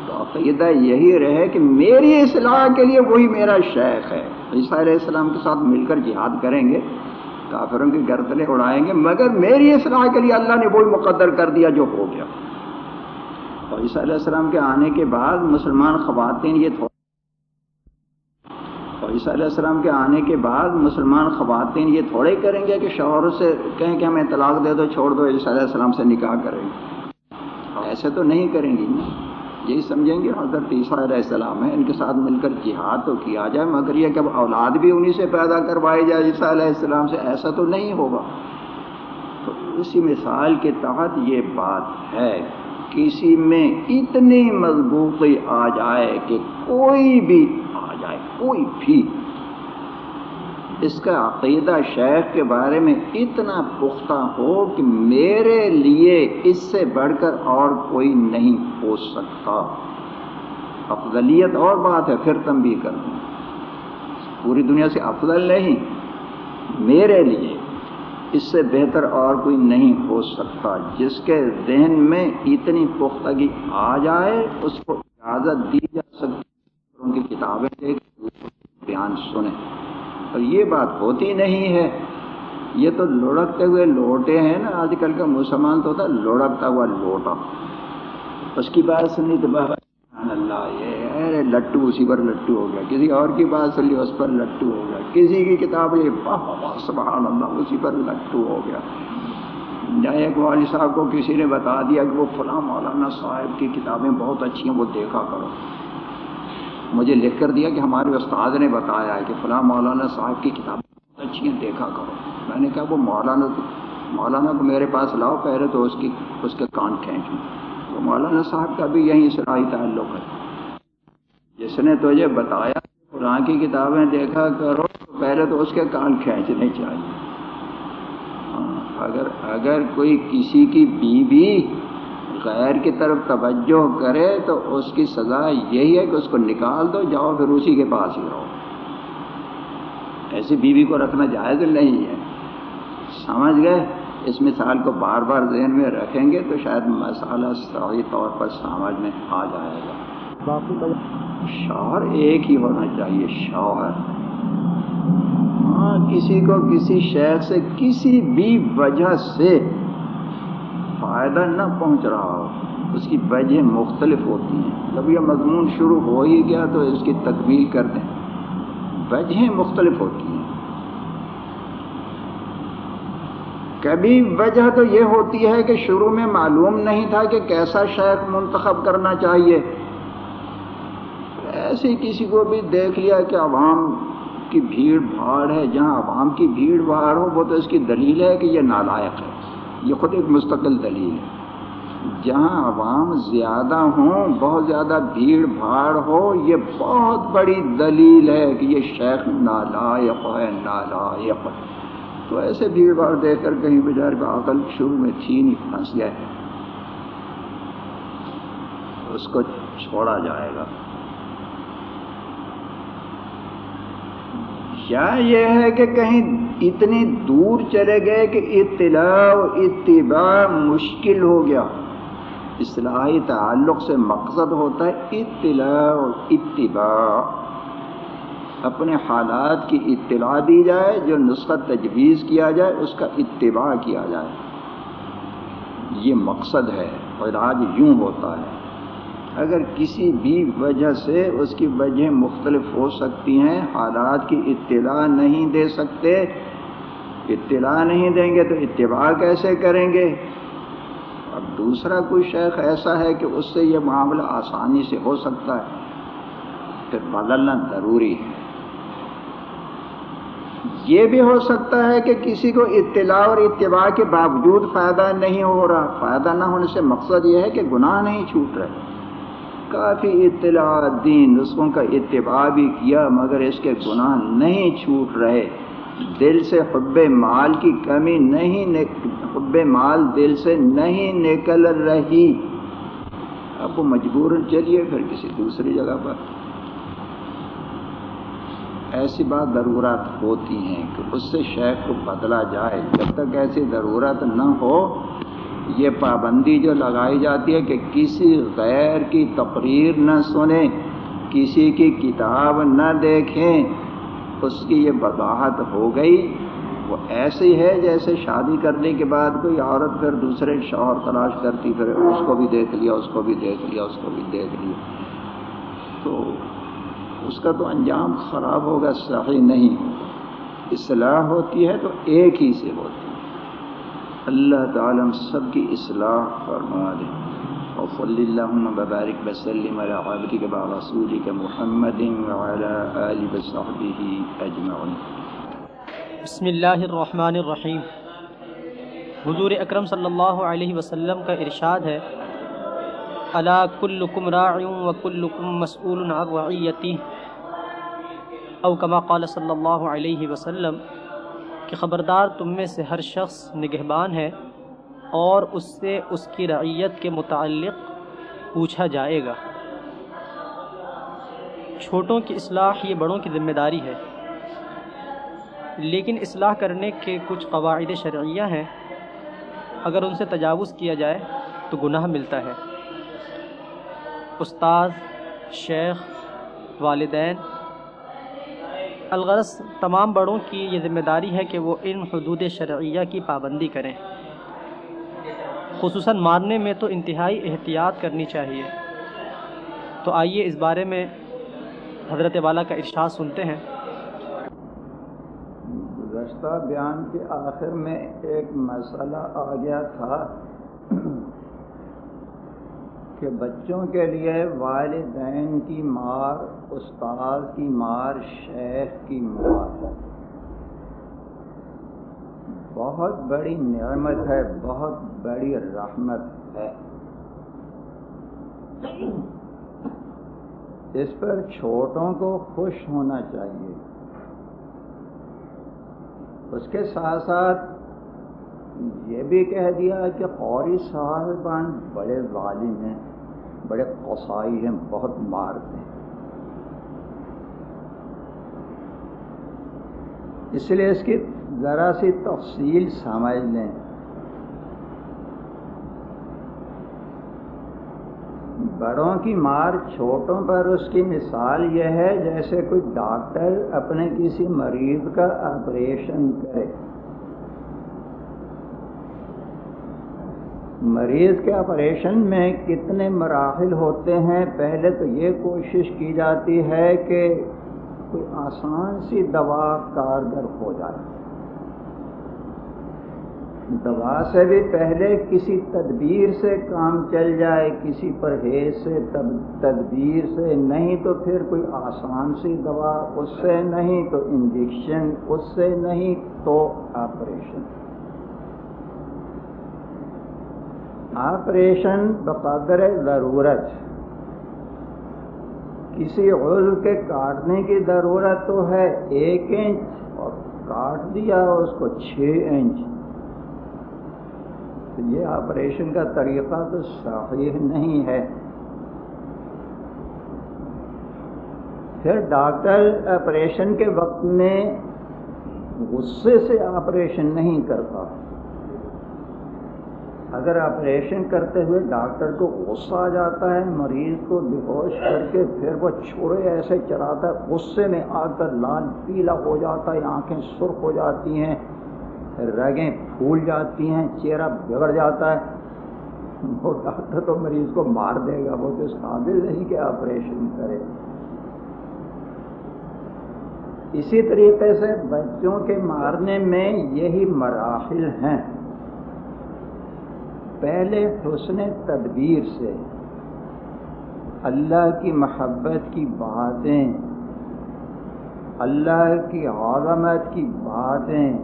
تو عقیدہ یہی رہے کہ میری اصلاح کے لیے وہی میرا شیخ ہے۔ عیسیٰ علیہ السلام کے ساتھ مل کر جہاد کریں گے، کافروں کی گردلے اڑائیں گے، مگر میری اصلاح کے لیے اللہ نے وہی مقدر کر دیا جو ہو گیا۔ عیسیٰ علیہ السلام کے آنے کے بعد مسلمان خواتین یہ تھوڑا عیسیٰ علیہ السلام کے آنے کے بعد مسلمان خواتین یہ تھوڑے کریں گے کہ شوہر سے کہیں کہ ہمیں طلاق دے دو، چھوڑ دو، عیسیٰ علیہ السلام سے نکاح کریں گے۔ ایسے تو نہیں کریں گی یہی سمجھیں گے حضرت عیسیٰ علیہ السلام ہے ان کے ساتھ مل کر جہاد تو کیا جائے، مگر یہ کہ اولاد بھی انہی سے پیدا کروائی جائے عیسیٰ علیہ السلام سے، ایسا تو نہیں ہوگا۔ تو اسی مثال کے تحت یہ بات ہے، کسی میں اتنی مضبوطی آ جائے کہ کوئی بھی کوئی بھی اس کا عقیدہ شیخ کے بارے میں اتنا پختہ ہو کہ میرے لیے اس سے بڑھ کر اور کوئی نہیں ہو سکتا۔ افضلیت اور بات ہے، پھر تم بھی کر دوں پوری دنیا سے افضل نہیں، میرے لیے اس سے بہتر اور کوئی نہیں ہو سکتا۔ جس کے ذہن میں اتنی پختگی آ جائے، اس کو اجازت دی جا سکتی کی کتابیں دیکھ بیان سنیں۔ اور یہ بات ہوتی نہیں ہے۔ یہ تو لڑکتے ہوئے لوٹے ہیں نا۔ آج کل کا مسلمان تو ہوتا ہے، لڑکتا ہوا لوٹا۔ اس کی بات سنی تو بابا اللہ، یہ ارے لٹو، اسی پر لٹو ہو گیا۔ کسی اور کی بات سن لی اس پر لٹو ہو گیا۔ کسی کی کتاب یہ سبحان اللہ، اسی پر لٹو ہو گیا۔ جائے ایک والد صاحب کو کسی نے بتا دیا کہ وہ فلاں مولانا صاحب کی کتابیں بہت اچھی ہیں، وہ دیکھا کرو۔ مجھے لکھ کر دیا کہ ہمارے استاد نے بتایا ہے کہ فلاں مولانا صاحب کی کتابیں اچھی ہیں، دیکھا کرو۔ میں نے کہا، وہ مولانا مولانا کو میرے پاس لاؤ، پہلے تو اس کی اس کے کان کھینچوں تو مولانا صاحب کا بھی یہیں اسرائی تعلق ہے۔ جس نے تجھے بتایا فلاں کی کتابیں دیکھا کرو، تو پہلے تو اس کے کان کھینچنے چاہیے۔ ہاں، اگر اگر کوئی کسی کی بیوی غیر کی طرف توجہ کرے تو اس کی سزا یہی ہے کہ اس کو نکال دو جاؤ پھر اسی کے پاس ہی رہو۔ ایسی بیوی کو رکھنا جائز نہیں ہے۔ سمجھ گئے؟ اس مثال کو بار بار ذہن میں رکھیں گے تو شاید مسئلہ صحیح طور پر سمجھ میں آ جائے گا۔ شوہر ایک ہی ہونا چاہیے شوہر۔ ہاں کسی کو کسی شہر سے کسی بھی وجہ سے فائدہ نہ پہنچ رہا ہو، اس کی وجہ مختلف ہوتی ہیں۔ جب یہ مضمون شروع ہو ہی گیا تو اس کی تکمیل کر دیں۔ وجہیں مختلف ہوتی ہیں۔ کبھی وجہ تو یہ ہوتی ہے کہ شروع میں معلوم نہیں تھا کہ کیسا شیخ منتخب کرنا چاہیے۔ ایسے کسی کو بھی دیکھ لیا کہ عوام کی بھیڑ بھاڑ ہے۔ جہاں عوام کی بھیڑ بھاڑ ہو، وہ تو اس کی دلیل ہے کہ یہ نالائق ہے۔ یہ خود ایک مستقل دلیل ہے۔ جہاں عوام زیادہ ہوں، بہت زیادہ بھیڑ بھاڑ ہو، یہ بہت بڑی دلیل ہے کہ یہ شیخ نالائق ہے، نالائق۔ تو ایسے بھیڑ بھاڑ دیکھ کر کہیں بجار کا عقل شروع میں تھی نہیں، پھنس گئے۔ اس کو چھوڑا جائے گا۔ کیا یہ ہے کہ کہیں اتنی دور چلے گئے کہ اطلاع و اتباع مشکل ہو گیا۔ اصلاحی تعلق سے مقصد ہوتا ہے اطلاع و اتباع۔ اپنے حالات کی اطلاع دی جائے، جو نسخہ تجویز کیا جائے، اس کا اتباع کیا جائے۔ یہ مقصد ہے اور علاج یوں ہوتا ہے۔ اگر کسی بھی وجہ سے اس کی وجہ مختلف ہو سکتی ہیں، حالات کی اطلاع نہیں دے سکتے، اطلاع نہیں دیں گے تو اتباع کیسے کریں گے؟ اب دوسرا کوئی شیخ ایسا ہے کہ اس سے یہ معاملہ آسانی سے ہو سکتا ہے، پھر بدلنا ضروری ہے۔ یہ بھی ہو سکتا ہے کہ کسی کو اطلاع اور اتباع کے باوجود فائدہ نہیں ہو رہا۔ فائدہ نہ ہونے سے مقصد یہ ہے کہ گناہ نہیں چھوٹ رہے۔ کافی اطلاع دین نسخوں کا اتباع بھی کیا، مگر اس کے گناہ نہیں چھوٹ رہے۔ دل سے حب مال کی کمی نہیں حب مال دل سے نہیں نکل رہی۔ اب وہ مجبور چلیے پھر کسی دوسری جگہ پر۔ ایسی بات ضرورت ہوتی ہیں کہ اس سے شیخ کو بدلا جائے۔ جب تک ایسی ضرورت نہ ہو یہ پابندی جو لگائی جاتی ہے کہ کسی غیر کی تقریر نہ سنیں، کسی کی کتاب نہ دیکھیں، اس کی یہ وضاحت ہو گئی۔ وہ ایسی ہے جیسے شادی کرنے کے بعد کوئی عورت پھر دوسرے شوہر تلاش کرتی، پھر اس کو بھی دیکھ لیا، اس کو بھی دیکھ لیا، اس کو بھی دیکھ لیا۔ تو اس کا تو انجام خراب ہوگا، صحیح نہیں۔ اصلاح ہوتی ہے تو ایک ہی سے ہوتی ہے۔ اللہ تعالیٰ ہم سب کی اصلاح فرما دے۔ اور صلی اللہ وبارک وسلم علی عبدک و رسولک محمد وعلى آل وصحبہ اجمعین۔ بسم اللہ الرحمن الرحیم۔ حضور اکرم صلی اللہ علیہ وسلم کا ارشاد ہے، الا کلکم راع و کلکم مسئول عن رعیتی او کما قال صلی اللہ علیہ وسلم کہ خبردار تم میں سے ہر شخص نگہبان ہے اور اس سے اس کی رعیت کے متعلق پوچھا جائے گا۔ چھوٹوں کی اصلاح یہ بڑوں کی ذمہ داری ہے۔ لیکن اصلاح کرنے کے کچھ قواعد شرعیہ ہیں۔ اگر ان سے تجاوز کیا جائے تو گناہ ملتا ہے۔ استاد شیخ، والدین الغرض تمام بڑوں کی یہ ذمہ داری ہے کہ وہ ان حدود شرعیہ کی پابندی کریں۔ خصوصاً مارنے میں تو انتہائی احتیاط کرنی چاہیے۔ تو آئیے اس بارے میں حضرت والا کا ارشاد سنتے ہیں۔ گزشتہ بیان کے آخر میں ایک مسئلہ آ گیا تھا کہ بچوں کے لیے والدین کی مار استاد کی مار، شیخ کی مار۔ بہت بڑی نعمت ہے، بہت بڑی رحمت ہے۔ اس پر چھوٹوں کو خوش ہونا چاہیے۔ اس کے ساتھ ساتھ یہ بھی کہہ دیا کہ قوری صاحبان بڑے ظالم ہیں، بڑے قصائی ہیں، بہت مارتے ہیں۔ اس لیے اس کی ذرا سی تفصیل سمجھ لیں۔ بڑوں کی مار چھوٹوں پر اس کی مثال یہ ہے جیسے کوئی ڈاکٹر اپنے کسی مریض کا آپریشن کرے۔ مریض کے آپریشن میں کتنے مراحل ہوتے ہیں؟ پہلے تو یہ کوشش کی جاتی ہے کہ کوئی آسان سی دوا کارگر ہو جائے۔ دوا سے بھی پہلے کسی تدبیر سے کام چل جائے، کسی پرہیز سے تدبیر سے نہیں تو پھر کوئی آسان سی دوا اس سے نہیں، تو انجیکشن اس سے نہیں، تو آپریشن۔ آپریشن بقدر ضرورت۔ کسی عضو کے کاٹنے کی ضرورت تو ہے ایک انچ اور کاٹ دیا اس کو چھ انچ۔ تو یہ آپریشن کا طریقہ تو صحیح نہیں ہے۔ پھر ڈاکٹر آپریشن کے وقت میں غصے سے آپریشن نہیں کرتا۔ اگر آپریشن کرتے ہوئے ڈاکٹر کو غصہ آ جاتا ہے، مریض کو بے ہوش کر کے پھر وہ چھوڑے ایسے چلاتا ہے، غصے میں آ کر لال پیلا ہو جاتا ہے، آنکھیں سرخ ہو جاتی ہیں، رگیں پھول جاتی ہیں، چہرہ بگڑ جاتا ہے۔ وہ ڈاکٹر تو مریض کو مار دے گا، وہ تو اس قابل نہیں کہ آپریشن کرے اسی طریقے سے بچوں کے مارنے میں یہی مراحل ہیں۔ پہلے حسن تدبیر سے اللہ کی محبت کی باتیں، اللہ کی عظمت کی باتیں،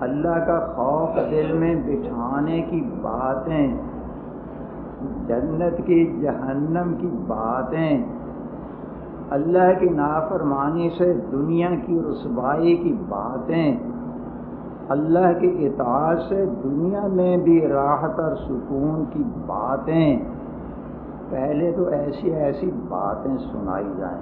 اللہ کا خوف دل میں بٹھانے کی باتیں، جنت کی، جہنم کی باتیں، اللہ کی نافرمانی سے دنیا کی رسوائی کی باتیں۔ اللہ کی اطاعت سے دنیا میں بھی راحت اور سکون کی باتیں، پہلے تو ایسی ایسی باتیں سنائی جائیں۔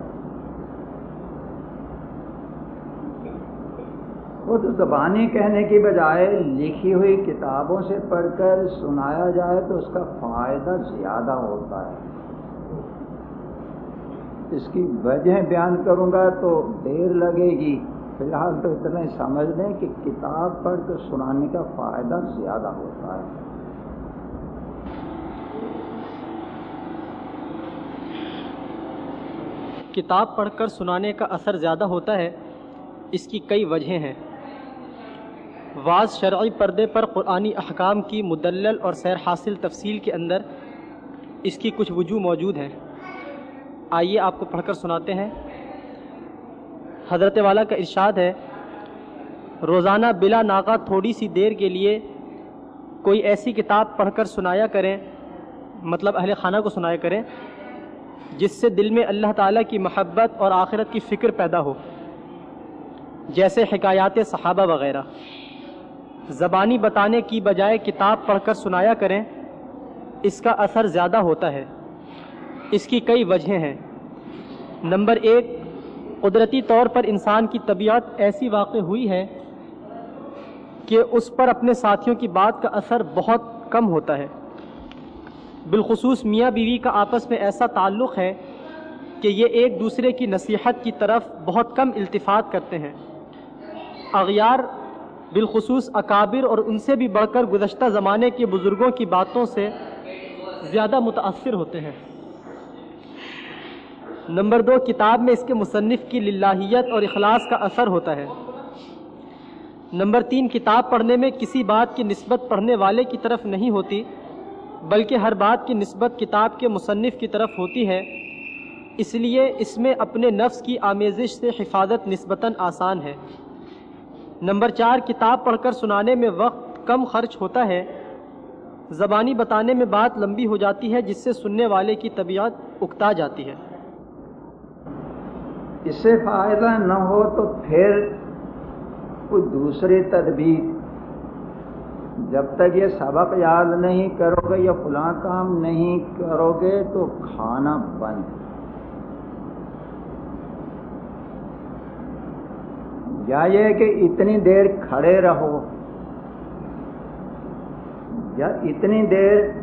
خود زبانی کہنے کی بجائے لکھی ہوئی کتابوں سے پڑھ کر سنایا جائے تو اس کا فائدہ زیادہ ہوتا ہے۔ اس کی وجہ بیان کروں گا تو دیر لگے گی۔ فی الحال تو اتنا سمجھ لیں کہ کتاب پڑھ کر سنانے کا فائدہ زیادہ ہوتا ہے۔ کتاب پڑھ کر سنانے کا اثر زیادہ ہوتا ہے، اس کی کئی وجہیں ہیں۔ بعض شرعی پردے پر قرآنی احکام کی مدلل اور سیر حاصل تفصیل کے اندر اس کی کچھ وجوہ موجود ہیں۔ آئیے آپ کو پڑھ کر سناتے ہیں۔ حضرت والا کا ارشاد ہے، روزانہ بلا ناغہ تھوڑی سی دیر کے لیے کوئی ایسی کتاب پڑھ کر سنایا کریں مطلب اہل خانہ کو سنایا کریں، جس سے دل میں اللہ تعالیٰ کی محبت اور آخرت کی فکر پیدا ہو، جیسے حکایات صحابہ وغیرہ۔ زبانی بتانے کی بجائے کتاب پڑھ کر سنایا کریں، اس کا اثر زیادہ ہوتا ہے۔ اس کی کئی وجہیں ہیں۔ نمبر ایک قدرتی طور پر انسان کی طبیعت ایسی واقع ہوئی ہے کہ اس پر اپنے ساتھیوں کی بات کا اثر بہت کم ہوتا ہے۔ بالخصوص میاں بیوی کا آپس میں ایسا تعلق ہے کہ یہ ایک دوسرے کی نصیحت کی طرف بہت کم التفات کرتے ہیں۔ اغیار بالخصوص اکابر اور ان سے بھی بڑھ کر گزشتہ زمانے کے بزرگوں کی باتوں سے زیادہ متاثر ہوتے ہیں۔ نمبر دو، کتاب میں اس کے مصنف کی للہیت اور اخلاص کا اثر ہوتا ہے۔ نمبر تین، کتاب پڑھنے میں کسی بات کی نسبت پڑھنے والے کی طرف نہیں ہوتی، بلکہ ہر بات کی نسبت کتاب کے مصنف کی طرف ہوتی ہے۔ اس لیے اس میں اپنے نفس کی آمیزش سے حفاظت نسبتاً آسان ہے۔ نمبر چار، کتاب پڑھ کر سنانے میں وقت کم خرچ ہوتا ہے۔ زبانی بتانے میں بات لمبی ہو جاتی ہے، جس سے سننے والے کی طبیعت اکتا جاتی ہے۔ اس سے فائدہ نہ ہو تو پھر کوئی دوسری تدبیر۔ جب تک یہ سبق یاد نہیں کرو گے یا فلاں کام نہیں کرو گے تو کھانا بند۔ یا یہ کہ اتنی دیر کھڑے رہو۔ یا اتنی دیر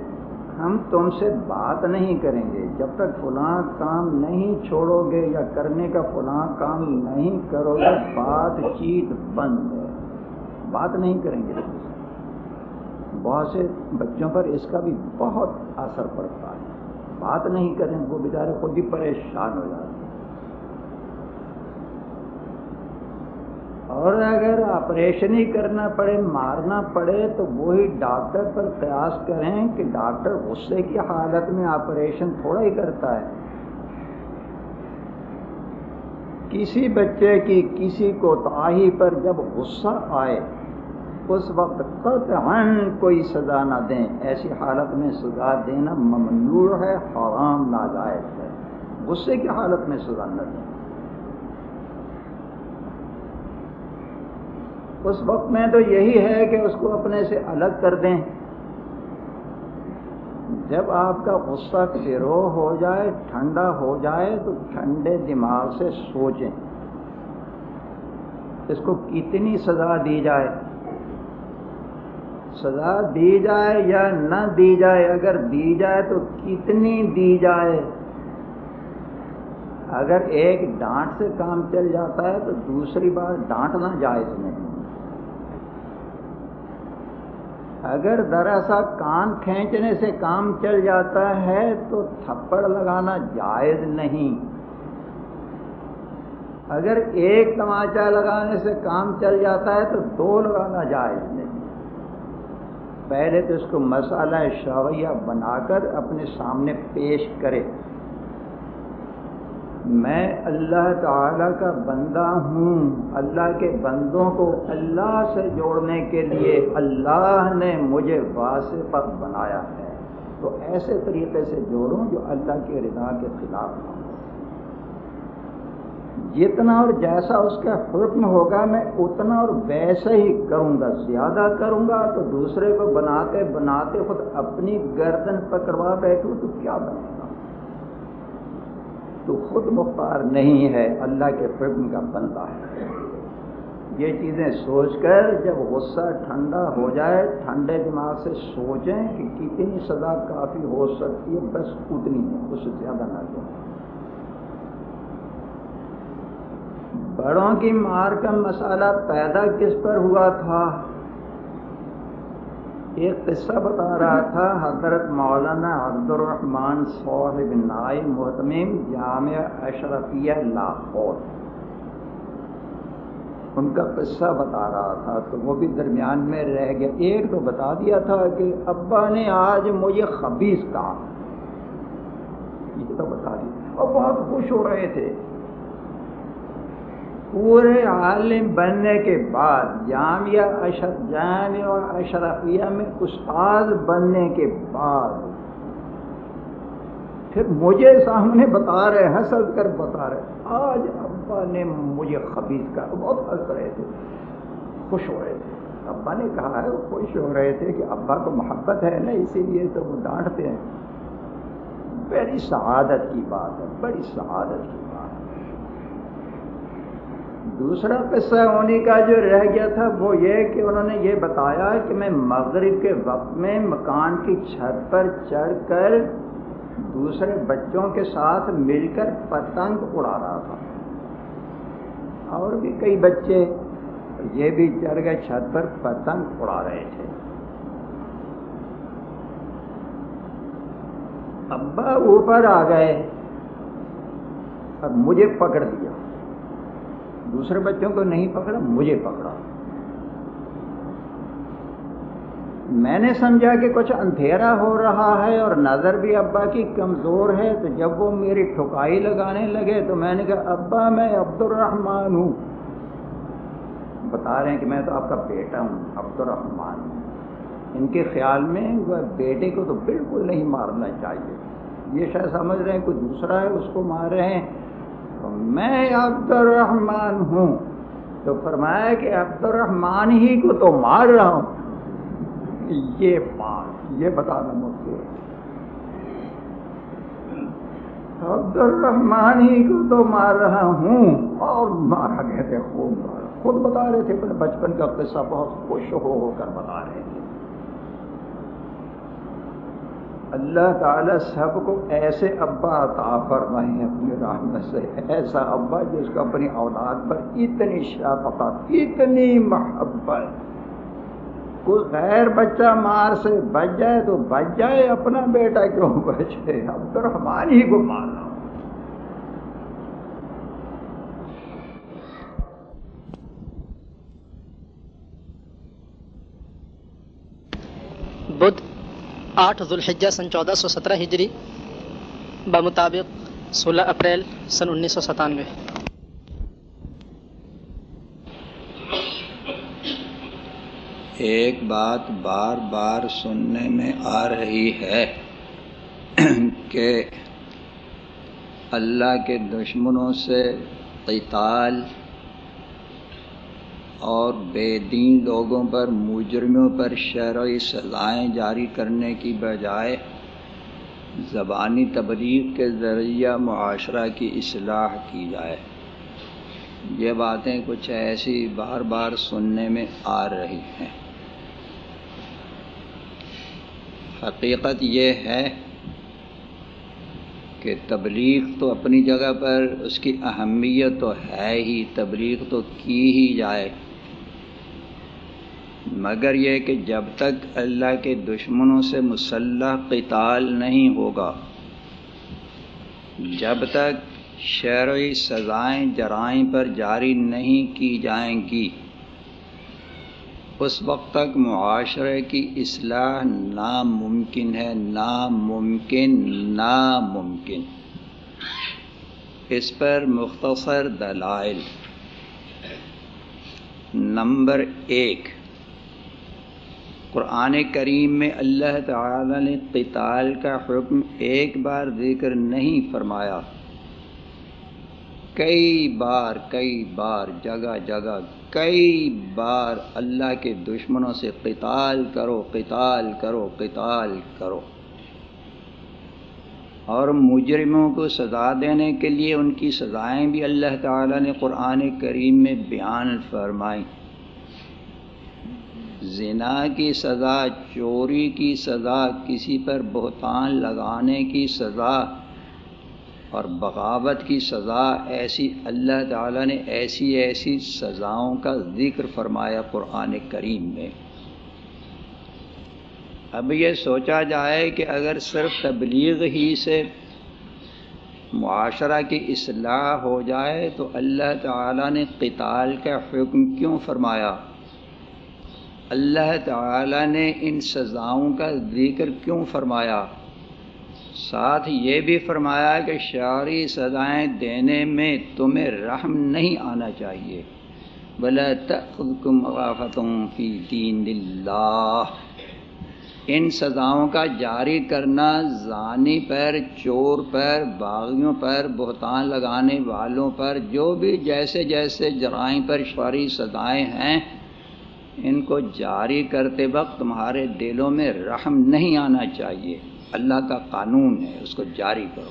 ہم تم سے بات نہیں کریں گے۔ جب تک فلاں کام نہیں چھوڑو گے یا کرنے کا فلاں کام نہیں کرو گے، بات چیت بند ہے۔ بات نہیں کریں گے۔ بہت سے بچوں پر اس کا بھی بہت اثر پڑتا ہے۔ بات نہیں کریں، وہ بیچارے خود ہی پریشان ہو جاتے اور اگر آپریشن ہی کرنا پڑے، مارنا پڑے، تو وہی ڈاکٹر پر قیاس کریں کہ ڈاکٹر غصے کی حالت میں آپریشن تھوڑا ہی کرتا ہے۔ کسی بچے کی کسی کو تاہی پر جب غصہ آئے، اس وقت قطعا کوئی سزا نہ دیں۔ ایسی حالت میں سزا دینا ممنوع ہے، حرام، ناجائز ہے۔ غصے کی حالت میں سزا نہ دیں۔ اس وقت میں تو یہی ہے کہ اس کو اپنے سے الگ کر دیں۔ جب آپ کا غصہ فرو ہو جائے، ٹھنڈا ہو جائے، تو ٹھنڈے دماغ سے سوچیں۔ اس کو کتنی سزا دی جائے؟ سزا دی جائے یا نہ دی جائے؟ اگر دی جائے تو کتنی دی جائے؟ اگر ایک ڈانٹ سے کام چل جاتا ہے تو دوسری بار ڈانٹنا جائز نہیں۔ اگر ذرا کان کھینچنے سے کام چل جاتا ہے تو تھپڑ لگانا جائز نہیں۔ اگر ایک تماچا لگانے سے کام چل جاتا ہے تو دو لگانا جائز نہیں۔ پہلے تو اس کو مسئلہ شویہ بنا کر اپنے سامنے پیش کرے۔ میں اللہ تعالی کا بندہ ہوں، اللہ کے بندوں کو اللہ سے جوڑنے کے لیے اللہ نے مجھے واسطہ بنایا ہے۔ تو ایسے طریقے سے جوڑوں جو اللہ کے رضا کے خلاف نہ ہو جتنا اور جیسا اس کا حکم ہوگا، میں اتنا اور ویسے ہی کروں گا۔ زیادہ کروں گا تو دوسرے کو بناتے بناتے خود اپنی گردن پکڑوا بیٹھوں تو کیا بنے؟ تو خود مختار نہیں ہے، اللہ کے حکم کا بندہ ہے۔ یہ چیزیں سوچ کر جب غصہ ٹھنڈا ہو جائے، ٹھنڈے دماغ سے سوچیں کہ کتنی سزا کافی ہو سکتی ہے، بس اتنی ہے اس سے زیادہ نہ دیں بڑوں کی مار کا مسئلہ پیدا کس پر ہوا تھا؟ ایک قصہ بتا رہا تھا حضرت مولانا عبد الرحمان صاحب نائی محتمیم جامعہ اشرفیہ لاہور۔ ان کا قصہ بتا رہا تھا، تو وہ بھی درمیان میں رہ گیا ایک تو بتا دیا تھا کہ ابا نے آج مجھے خبیص کہا۔ یہ تو بتا دیا۔ اور بہت خوش ہو رہے تھے۔ پورے عالم بننے کے بعد جامعہ اشر جامعہ اشرفیہ میں استاد بننے کے بعد۔ پھر مجھے سامنے بتا رہے حسد کر بتا رہے آج ابا نے مجھے خبیز کا بہت ہنس رہے تھے، خوش ہو رہے تھے۔ ابا نے کہا ہے وہ خوش ہو رہے تھے کہ ابا کو محبت ہے نا، اسی لیے تو وہ ڈانٹتے ہیں۔ بڑی سعادت کی بات ہے، بڑی سعادت کی دوسرا قصہ انہیں کا جو رہ گیا تھا وہ یہ کہ انہوں نے یہ بتایا کہ میں مغرب کے وقت میں مکان کی چھت پر چڑھ کر دوسرے بچوں کے ساتھ مل کر پتنگ اڑا رہا تھا۔ اور بھی کئی بچے یہ بھی چڑھ گئے چھت پر پتنگ اڑا رہے تھے۔ ابا اوپر آ گئے۔ اور مجھے پکڑ دیا دوسرے بچوں کو نہیں پکڑا، مجھے پکڑا۔ میں نے سمجھا کہ کچھ اندھیرا ہو رہا ہے اور نظر بھی ابا کی کمزور ہے، تو جب وہ میری ٹھکائی لگانے لگے تو میں نے کہا، ابا، میں عبد الرحمان ہوں۔ بتا رہے ہیں کہ میں تو آپ کا بیٹا ہوں عبد الرحمان ہوں ان کے خیال میں بیٹے کو تو بالکل نہیں مارنا چاہیے۔ یہ شاید سمجھ رہے ہیں، کوئی دوسرا ہے، اس کو مار رہے ہیں۔ میں عبد الرحمان ہوں۔ تو فرمایا کہ عبد الرحمان ہی کو تو مار رہا ہوں۔ یہ بات، یہ بتانا مجھے۔ عبد الرحمان ہی کو تو مار رہا ہوں۔ اور مارا گئے تھے خود خود بتا رہے تھے بچپن کا قصہ، بہت خوش ہو ہو کر بتا رہے تھے۔ اللہ تعالیٰ سب کو ایسے ابا عطا فرمائے اپنی رحمت سے، ایسا ابا جس کو اپنی اولاد پر اتنی شفقت، اتنی محبت۔ کوئی غیر بچہ مار سے بچ جائے تو بچ جائے، اپنا بیٹا کیوں بچے اب تو ہماری ہی کو مارنا بدھ آٹھ ذوالحجہ سن چودہ سو سترہ ہجری بمطابق سولہ اپریل سن انیس سو ستانوے۔ ایک بات بار بار سننے میں آ رہی ہے کہ اللہ کے دشمنوں سے قتال اور بے دین لوگوں پر، مجرموں پر شرعی سزائیں جاری کرنے کی بجائے زبانی تبلیغ کے ذریعہ معاشرہ کی اصلاح کی جائے۔ یہ باتیں کچھ ایسی بار بار سننے میں آ رہی ہیں۔ حقیقت یہ ہے کہ تبلیغ تو اپنی جگہ پر اس کی اہمیت تو ہے ہی، تبلیغ تو کی ہی جائے۔ مگر یہ کہ جب تک اللہ کے دشمنوں سے مسلح قتال نہیں ہوگا، جب تک شرعی سزائیں جرائم پر جاری نہیں کی جائیں گی، اس وقت تک معاشرے کی اصلاح ناممکن ہے، ناممکن ناممکن۔ اس پر مختصر دلائل۔ نمبر ایک۔ قرآن کریم میں اللہ تعالی نے قتال کا حکم ایک بار ذکر نہیں فرمایا۔ کئی بار کئی بار، جگہ جگہ، کئی بار اللہ کے دشمنوں سے قتال کرو قتال کرو قتال کرو۔ اور مجرموں کو سزا دینے کے لیے ان کی سزائیں بھی اللہ تعالیٰ نے قرآن کریم میں بیان فرمائیں۔ زنا کی سزا، چوری کی سزا، کسی پر بہتان لگانے کی سزا اور بغاوت کی سزا، ایسی اللہ تعالیٰ نے ایسی ایسی سزاؤں کا ذکر فرمایا قرآن کریم میں۔ اب یہ سوچا جائے کہ اگر صرف تبلیغ ہی سے معاشرہ کی اصلاح ہو جائے تو اللہ تعالیٰ نے قتال کا حکم کیوں فرمایا؟ اللہ تعالیٰ نے ان سزاؤں کا ذکر کیوں فرمایا؟ ساتھ یہ بھی فرمایا کہ شعری سزائیں دینے میں تمہیں رحم نہیں آنا چاہیے۔ بلا تخم فی دین اللہ ان سزاؤں کا جاری کرنا زانی پر، چور پر، باغیوں پر، بہتان لگانے والوں پر، جو بھی جیسے جیسے جرائم پر شعری سزائیں ہیں ان کو جاری کرتے وقت تمہارے دلوں میں رحم نہیں آنا چاہیے۔ اللہ کا قانون ہے، اس کو جاری کرو۔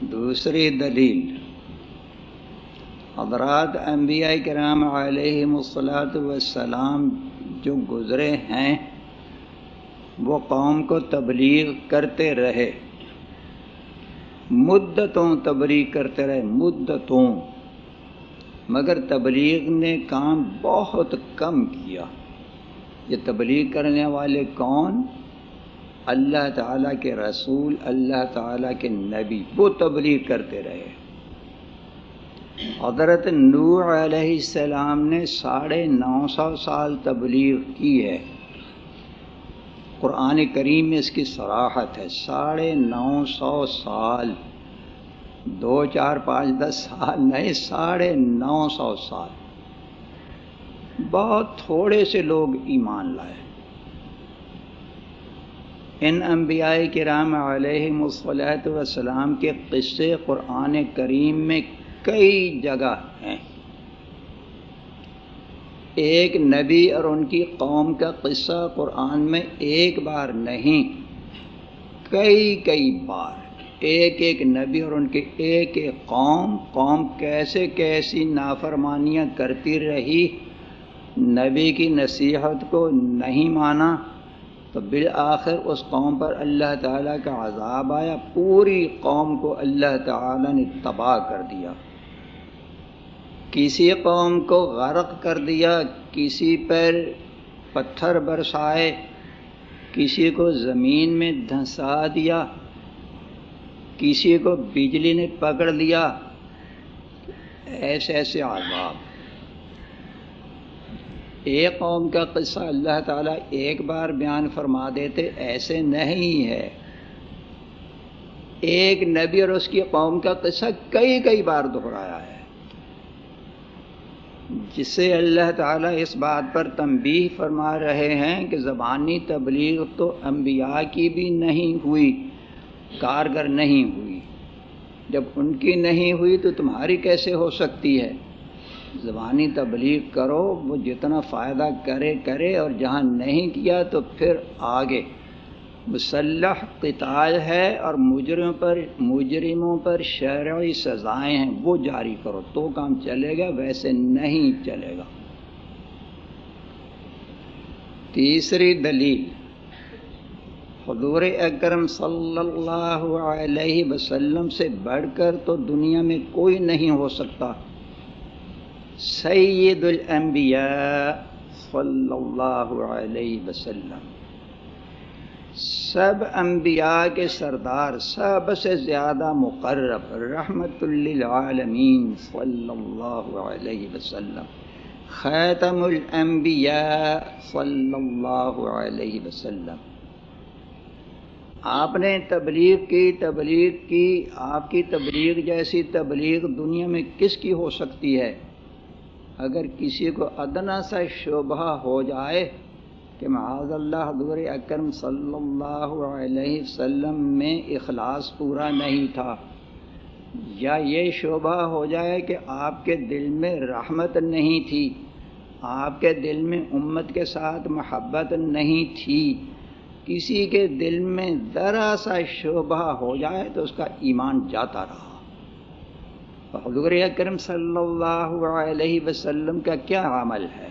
دوسری دلیل، حضرات انبیاء کرام علیہ مسلاط وسلام جو گزرے ہیں، وہ قوم کو تبلیغ کرتے رہے۔ مدتوں تبلیغ کرتے رہے، مدتوں۔ مگر تبلیغ نے کام بہت کم کیا۔ یہ تبلیغ کرنے والے کون؟ اللہ تعالیٰ کے رسول، اللہ تعالیٰ کے نبی، وہ تبلیغ کرتے رہے۔ حضرت نور علیہ السلام نے ساڑھے نو سو سال تبلیغ کی ہے۔ قرآن کریم میں اس کی سراحت ہے، ساڑھے نو سو سال۔ دو چار پانچ دس سال، نہیں، ساڑھے نو سو سال۔ بہت تھوڑے سے لوگ ایمان لائے۔ ان انبیاء کرام علیہ مصلاۃ وسلام کے قصے قرآن کریم میں کئی جگہ ہیں۔ ایک نبی اور ان کی قوم کا قصہ قرآن میں ایک بار نہیں، کئی کئی بار۔ ایک ایک نبی اور ان کے ایک ایک قوم قوم کیسے کیسی نافرمانیاں کرتی رہی؟ نبی کی نصیحت کو نہیں مانا تو بالآخر اس قوم پر اللہ تعالیٰ کا عذاب آیا، پوری قوم کو اللہ تعالیٰ نے تباہ کر دیا۔ کسی قوم کو غرق کر دیا، کسی پر پتھر برسائے، کسی کو زمین میں دھنسا دیا۔ کسی کو بجلی نے پکڑ لیا، ایسے ایسے عذاب ایک قوم کا قصہ اللہ تعالیٰ ایک بار بیان فرما دیتے، ایسے نہیں ہے۔ ایک نبی اور اس کی قوم کا قصہ کئی کئی بار دہرایا ہے۔ جس سے اللہ تعالیٰ اس بات پر تنبیہ فرما رہے ہیں کہ زبانی تبلیغ تو انبیاء کی بھی نہیں ہوئی۔ کارگر نہیں ہوئی۔ جب ان کی نہیں ہوئی تو تمہاری کیسے ہو سکتی ہے؟ زبانی تبلیغ کرو، وہ جتنا فائدہ کرے کرے اور جہاں نہیں کیا تو پھر آگے۔ مسلح قتال ہے اور مجرموں پر مجرموں پر شرعی سزائیں ہیں، وہ جاری کرو۔ تو کام چلے گا، ویسے نہیں چلے گا۔ تیسری دلیل۔ حضور اکرم صلی اللہ علیہ وسلم سے بڑھ کر تو دنیا میں کوئی نہیں ہو سکتا۔ سید الانبیاء صلی اللہ علیہ وسلم۔ سب انبیاء کے سردار، سب سے زیادہ مقرب، رحمت للعالمین صلی اللہ علیہ وسلم۔ خاتم الانبیاء صلی اللہ علیہ وسلم۔ آپ نے تبلیغ کی تبلیغ کی، آپ کی تبلیغ جیسی تبلیغ دنیا میں کس کی ہو سکتی ہے؟ اگر کسی کو ادنا سا شبہ ہو جائے کہ معاذ اللہ حضور اکرم صلی اللہ علیہ وسلم میں اخلاص پورا نہیں تھا، یا یہ شعبہ ہو جائے کہ آپ کے دل میں رحمت نہیں تھی، آپ کے دل میں امت کے ساتھ محبت نہیں تھی کسی کے دل میں ذرا سا شعبہ ہو جائے تو اس کا ایمان جاتا رہا۔ حضور اکرم صلی اللہ علیہ وسلم کا کیا عمل ہے؟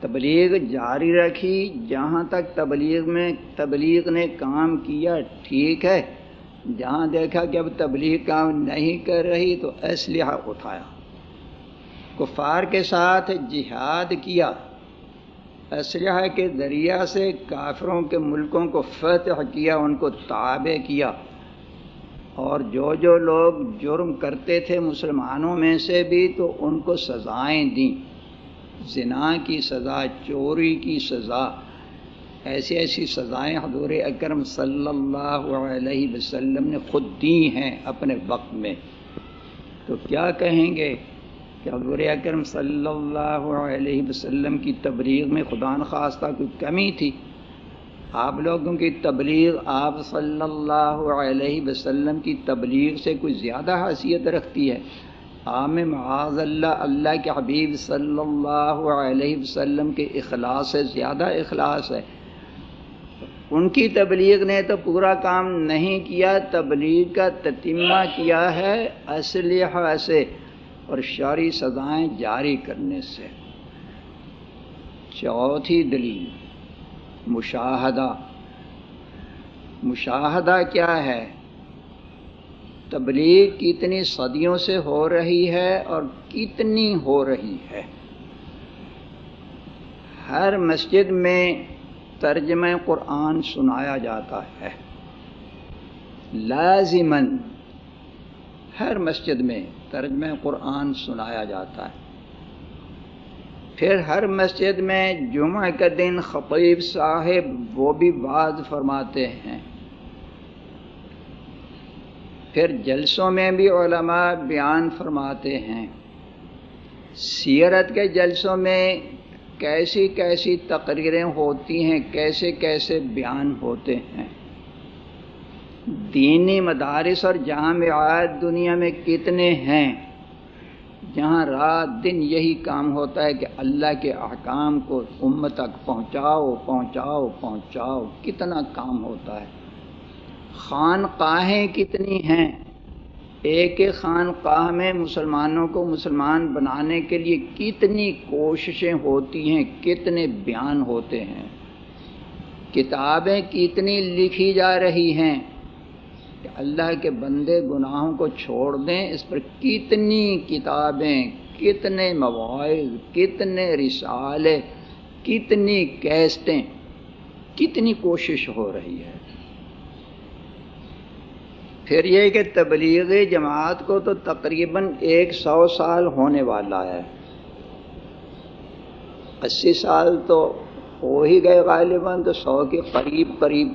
تبلیغ جاری رکھی، جہاں تک تبلیغ میں، تبلیغ نے کام کیا ٹھیک ہے، جہاں دیکھا کہ اب تبلیغ کام نہیں کر رہی تو اسلحہ اٹھایا۔ کفار کے ساتھ جہاد کیا۔ اسلحہ کے ذریعہ سے کافروں کے ملکوں کو فتح کیا، ان کو تابع کیا۔ اور جو جو لوگ جرم کرتے تھے مسلمانوں میں سے بھی تو ان کو سزائیں دیں۔ زنا کی سزا، چوری کی سزا۔ ایسی ایسی سزائیں حضور اکرم صلی اللہ علیہ وسلم نے خود دی ہیں اپنے وقت میں۔ تو کیا کہیں گے؟ کہ حضور اکرم صلی اللہ علیہ وسلم کی تبلیغ میں خدا نخواستہ کوئی کمی تھی؟ آپ لوگوں کی تبلیغ، آپ صلی اللہ علیہ وسلم کی تبلیغ سے کوئی زیادہ حیثیت رکھتی ہے؟ عام معاذ اللہ اللہ کے حبیب صلی اللہ علیہ وسلم کے اخلاص سے زیادہ اخلاص ہے۔ ان کی تبلیغ نے تو پورا کام نہیں کیا، تبلیغ کا تتمہ کیا ہے اسلحہ سے۔ اور شعری سزائیں جاری کرنے سے۔ چوتھی دلیل، مشاہدہ۔ مشاہدہ کیا ہے؟ تبلیغ کتنی صدیوں سے ہو رہی ہے اور کتنی ہو رہی ہے۔ ہر مسجد میں ترجمہ قرآن سنایا جاتا ہے۔ لازمن ہر مسجد میں ترجمہ قرآن سنایا جاتا ہے۔ پھر ہر مسجد میں جمعہ کا دن خطیب صاحب وہ بھی بعض فرماتے ہیں۔ پھر جلسوں میں بھی علماء بیان فرماتے ہیں۔ سیرت کے جلسوں میں کیسی کیسی تقریریں ہوتی ہیں، کیسے کیسے بیان ہوتے ہیں۔ دینی مدارس اور جامعات دنیا میں کتنے ہیں؟ جہاں رات دن یہی کام ہوتا ہے کہ اللہ کے احکام کو امت تک پہنچاؤ پہنچاؤ پہنچاؤ، کتنا کام ہوتا ہے؟ خانقاہیں کتنی ہیں؟ ایک ایک خانقاہ میں مسلمانوں کو مسلمان بنانے کے لیے کتنی کوششیں ہوتی ہیں، کتنے بیان ہوتے ہیں؟ کتابیں کتنی لکھی جا رہی ہیں؟ کہ اللہ کے بندے گناہوں کو چھوڑ دیں، اس پر کتنی کتابیں، کتنے مواعظ، کتنے رسالے، کتنی کیسٹیں، کتنی کوشش ہو رہی ہے۔ پھر یہ کہ تبلیغی جماعت کو تو تقریباً ایک سو سال ہونے والا ہے۔ اسی سال تو ہو ہی گئے غالباً تو سو کے قریب قریب۔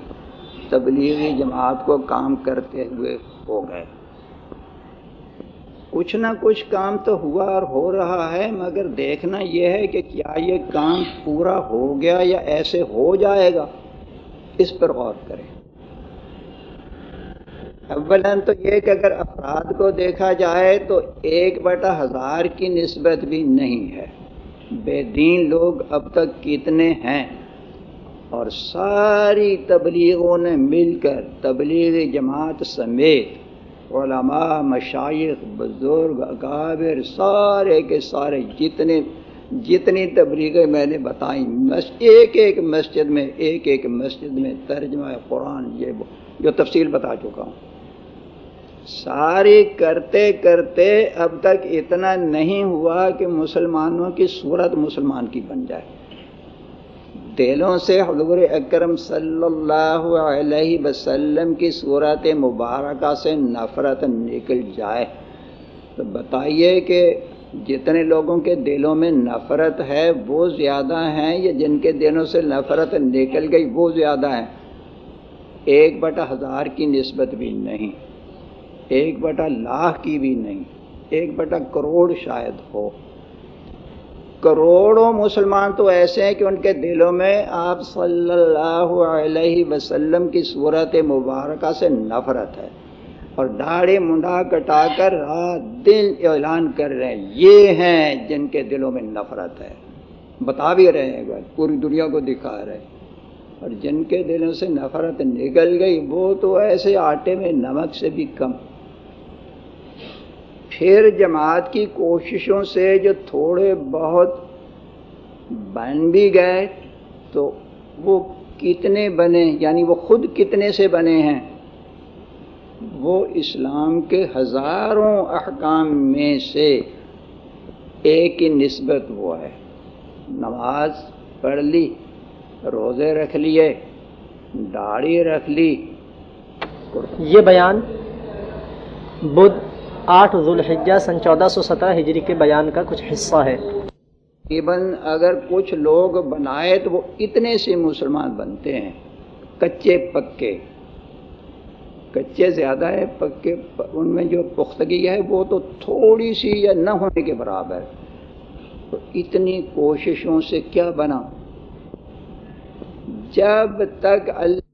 تبلیغی جماعت کو کام کرتے ہوئے ہو گئے۔ کچھ نہ کچھ کام تو ہوا اور ہو رہا ہے، مگر دیکھنا یہ ہے کہ کیا یہ کام پورا ہو گیا یا ایسے ہو جائے گا۔ اس پر غور کریں۔ اولا تو یہ کہ اگر افراد کو دیکھا جائے تو ایک بٹا ہزار کی نسبت بھی نہیں ہے۔ بے دین لوگ اب تک کتنے ہیں؟ اور ساری تبلیغوں نے مل کر تبلیغ جماعت سمیت علماء مشائق بزرگ، اکابر، سارے کے سارے جتنے، جتنی تبلیغیں میں نے بتائیں ایک ایک مسجد میں، ایک ایک مسجد میں ترجمہ قرآن یہ جو تفصیل بتا چکا ہوں۔ ساری کرتے کرتے اب تک اتنا نہیں ہوا کہ مسلمانوں کی صورت مسلمان کی بن جائے۔ دلوں سے حضور اکرم صلی اللہ علیہ وسلم کی صورت مبارکہ سے نفرت نکل جائے۔ تو بتائیے کہ جتنے لوگوں کے دلوں میں نفرت ہے وہ زیادہ ہیں یا جن کے دلوں سے نفرت نکل گئی وہ زیادہ ہیں؟ ایک بٹا ہزار کی نسبت بھی نہیں، ایک بٹا لاکھ کی بھی نہیں، ایک بٹا کروڑ شاید ہو۔ کروڑوں مسلمان تو ایسے ہیں کہ ان کے دلوں میں آپ صلی اللہ علیہ وسلم کی صورت مبارکہ سے نفرت ہے اور داڑھی منڈا کٹا کر رات دن اعلان کر رہے ہیں، یہ ہیں جن کے دلوں میں نفرت ہے۔ بتا بھی رہے ہیں پوری دنیا کو دکھا رہے اور جن کے دلوں سے نفرت نکل گئی، وہ تو ایسے آٹے میں نمک سے بھی کم۔ پھر جماعت کی کوششوں سے جو تھوڑے بہت بن بھی گئے تو وہ کتنے بنے یعنی وہ خود کتنے سے بنے ہیں؟ وہ اسلام کے ہزاروں احکام میں سے ایک ہی نسبت وہ ہے۔ نماز پڑھ لی، روزے رکھ لیے، داڑھی رکھ لی۔ یہ بیان بدھ آٹھ ذوالحجہ سن چودہ سو سترہ ہجری کے بیان کا کچھ حصہ ہے۔ اگر کچھ لوگ بنائے تو وہ اتنے سے مسلمان بنتے ہیں۔ کچے پکے۔ کچے زیادہ ہے، پکے، ان میں جو پختگی ہے وہ تو تھوڑی سی یا نہ ہونے کے برابر۔ تو اتنی کوششوں سے کیا بنا؟ جب تک اللہ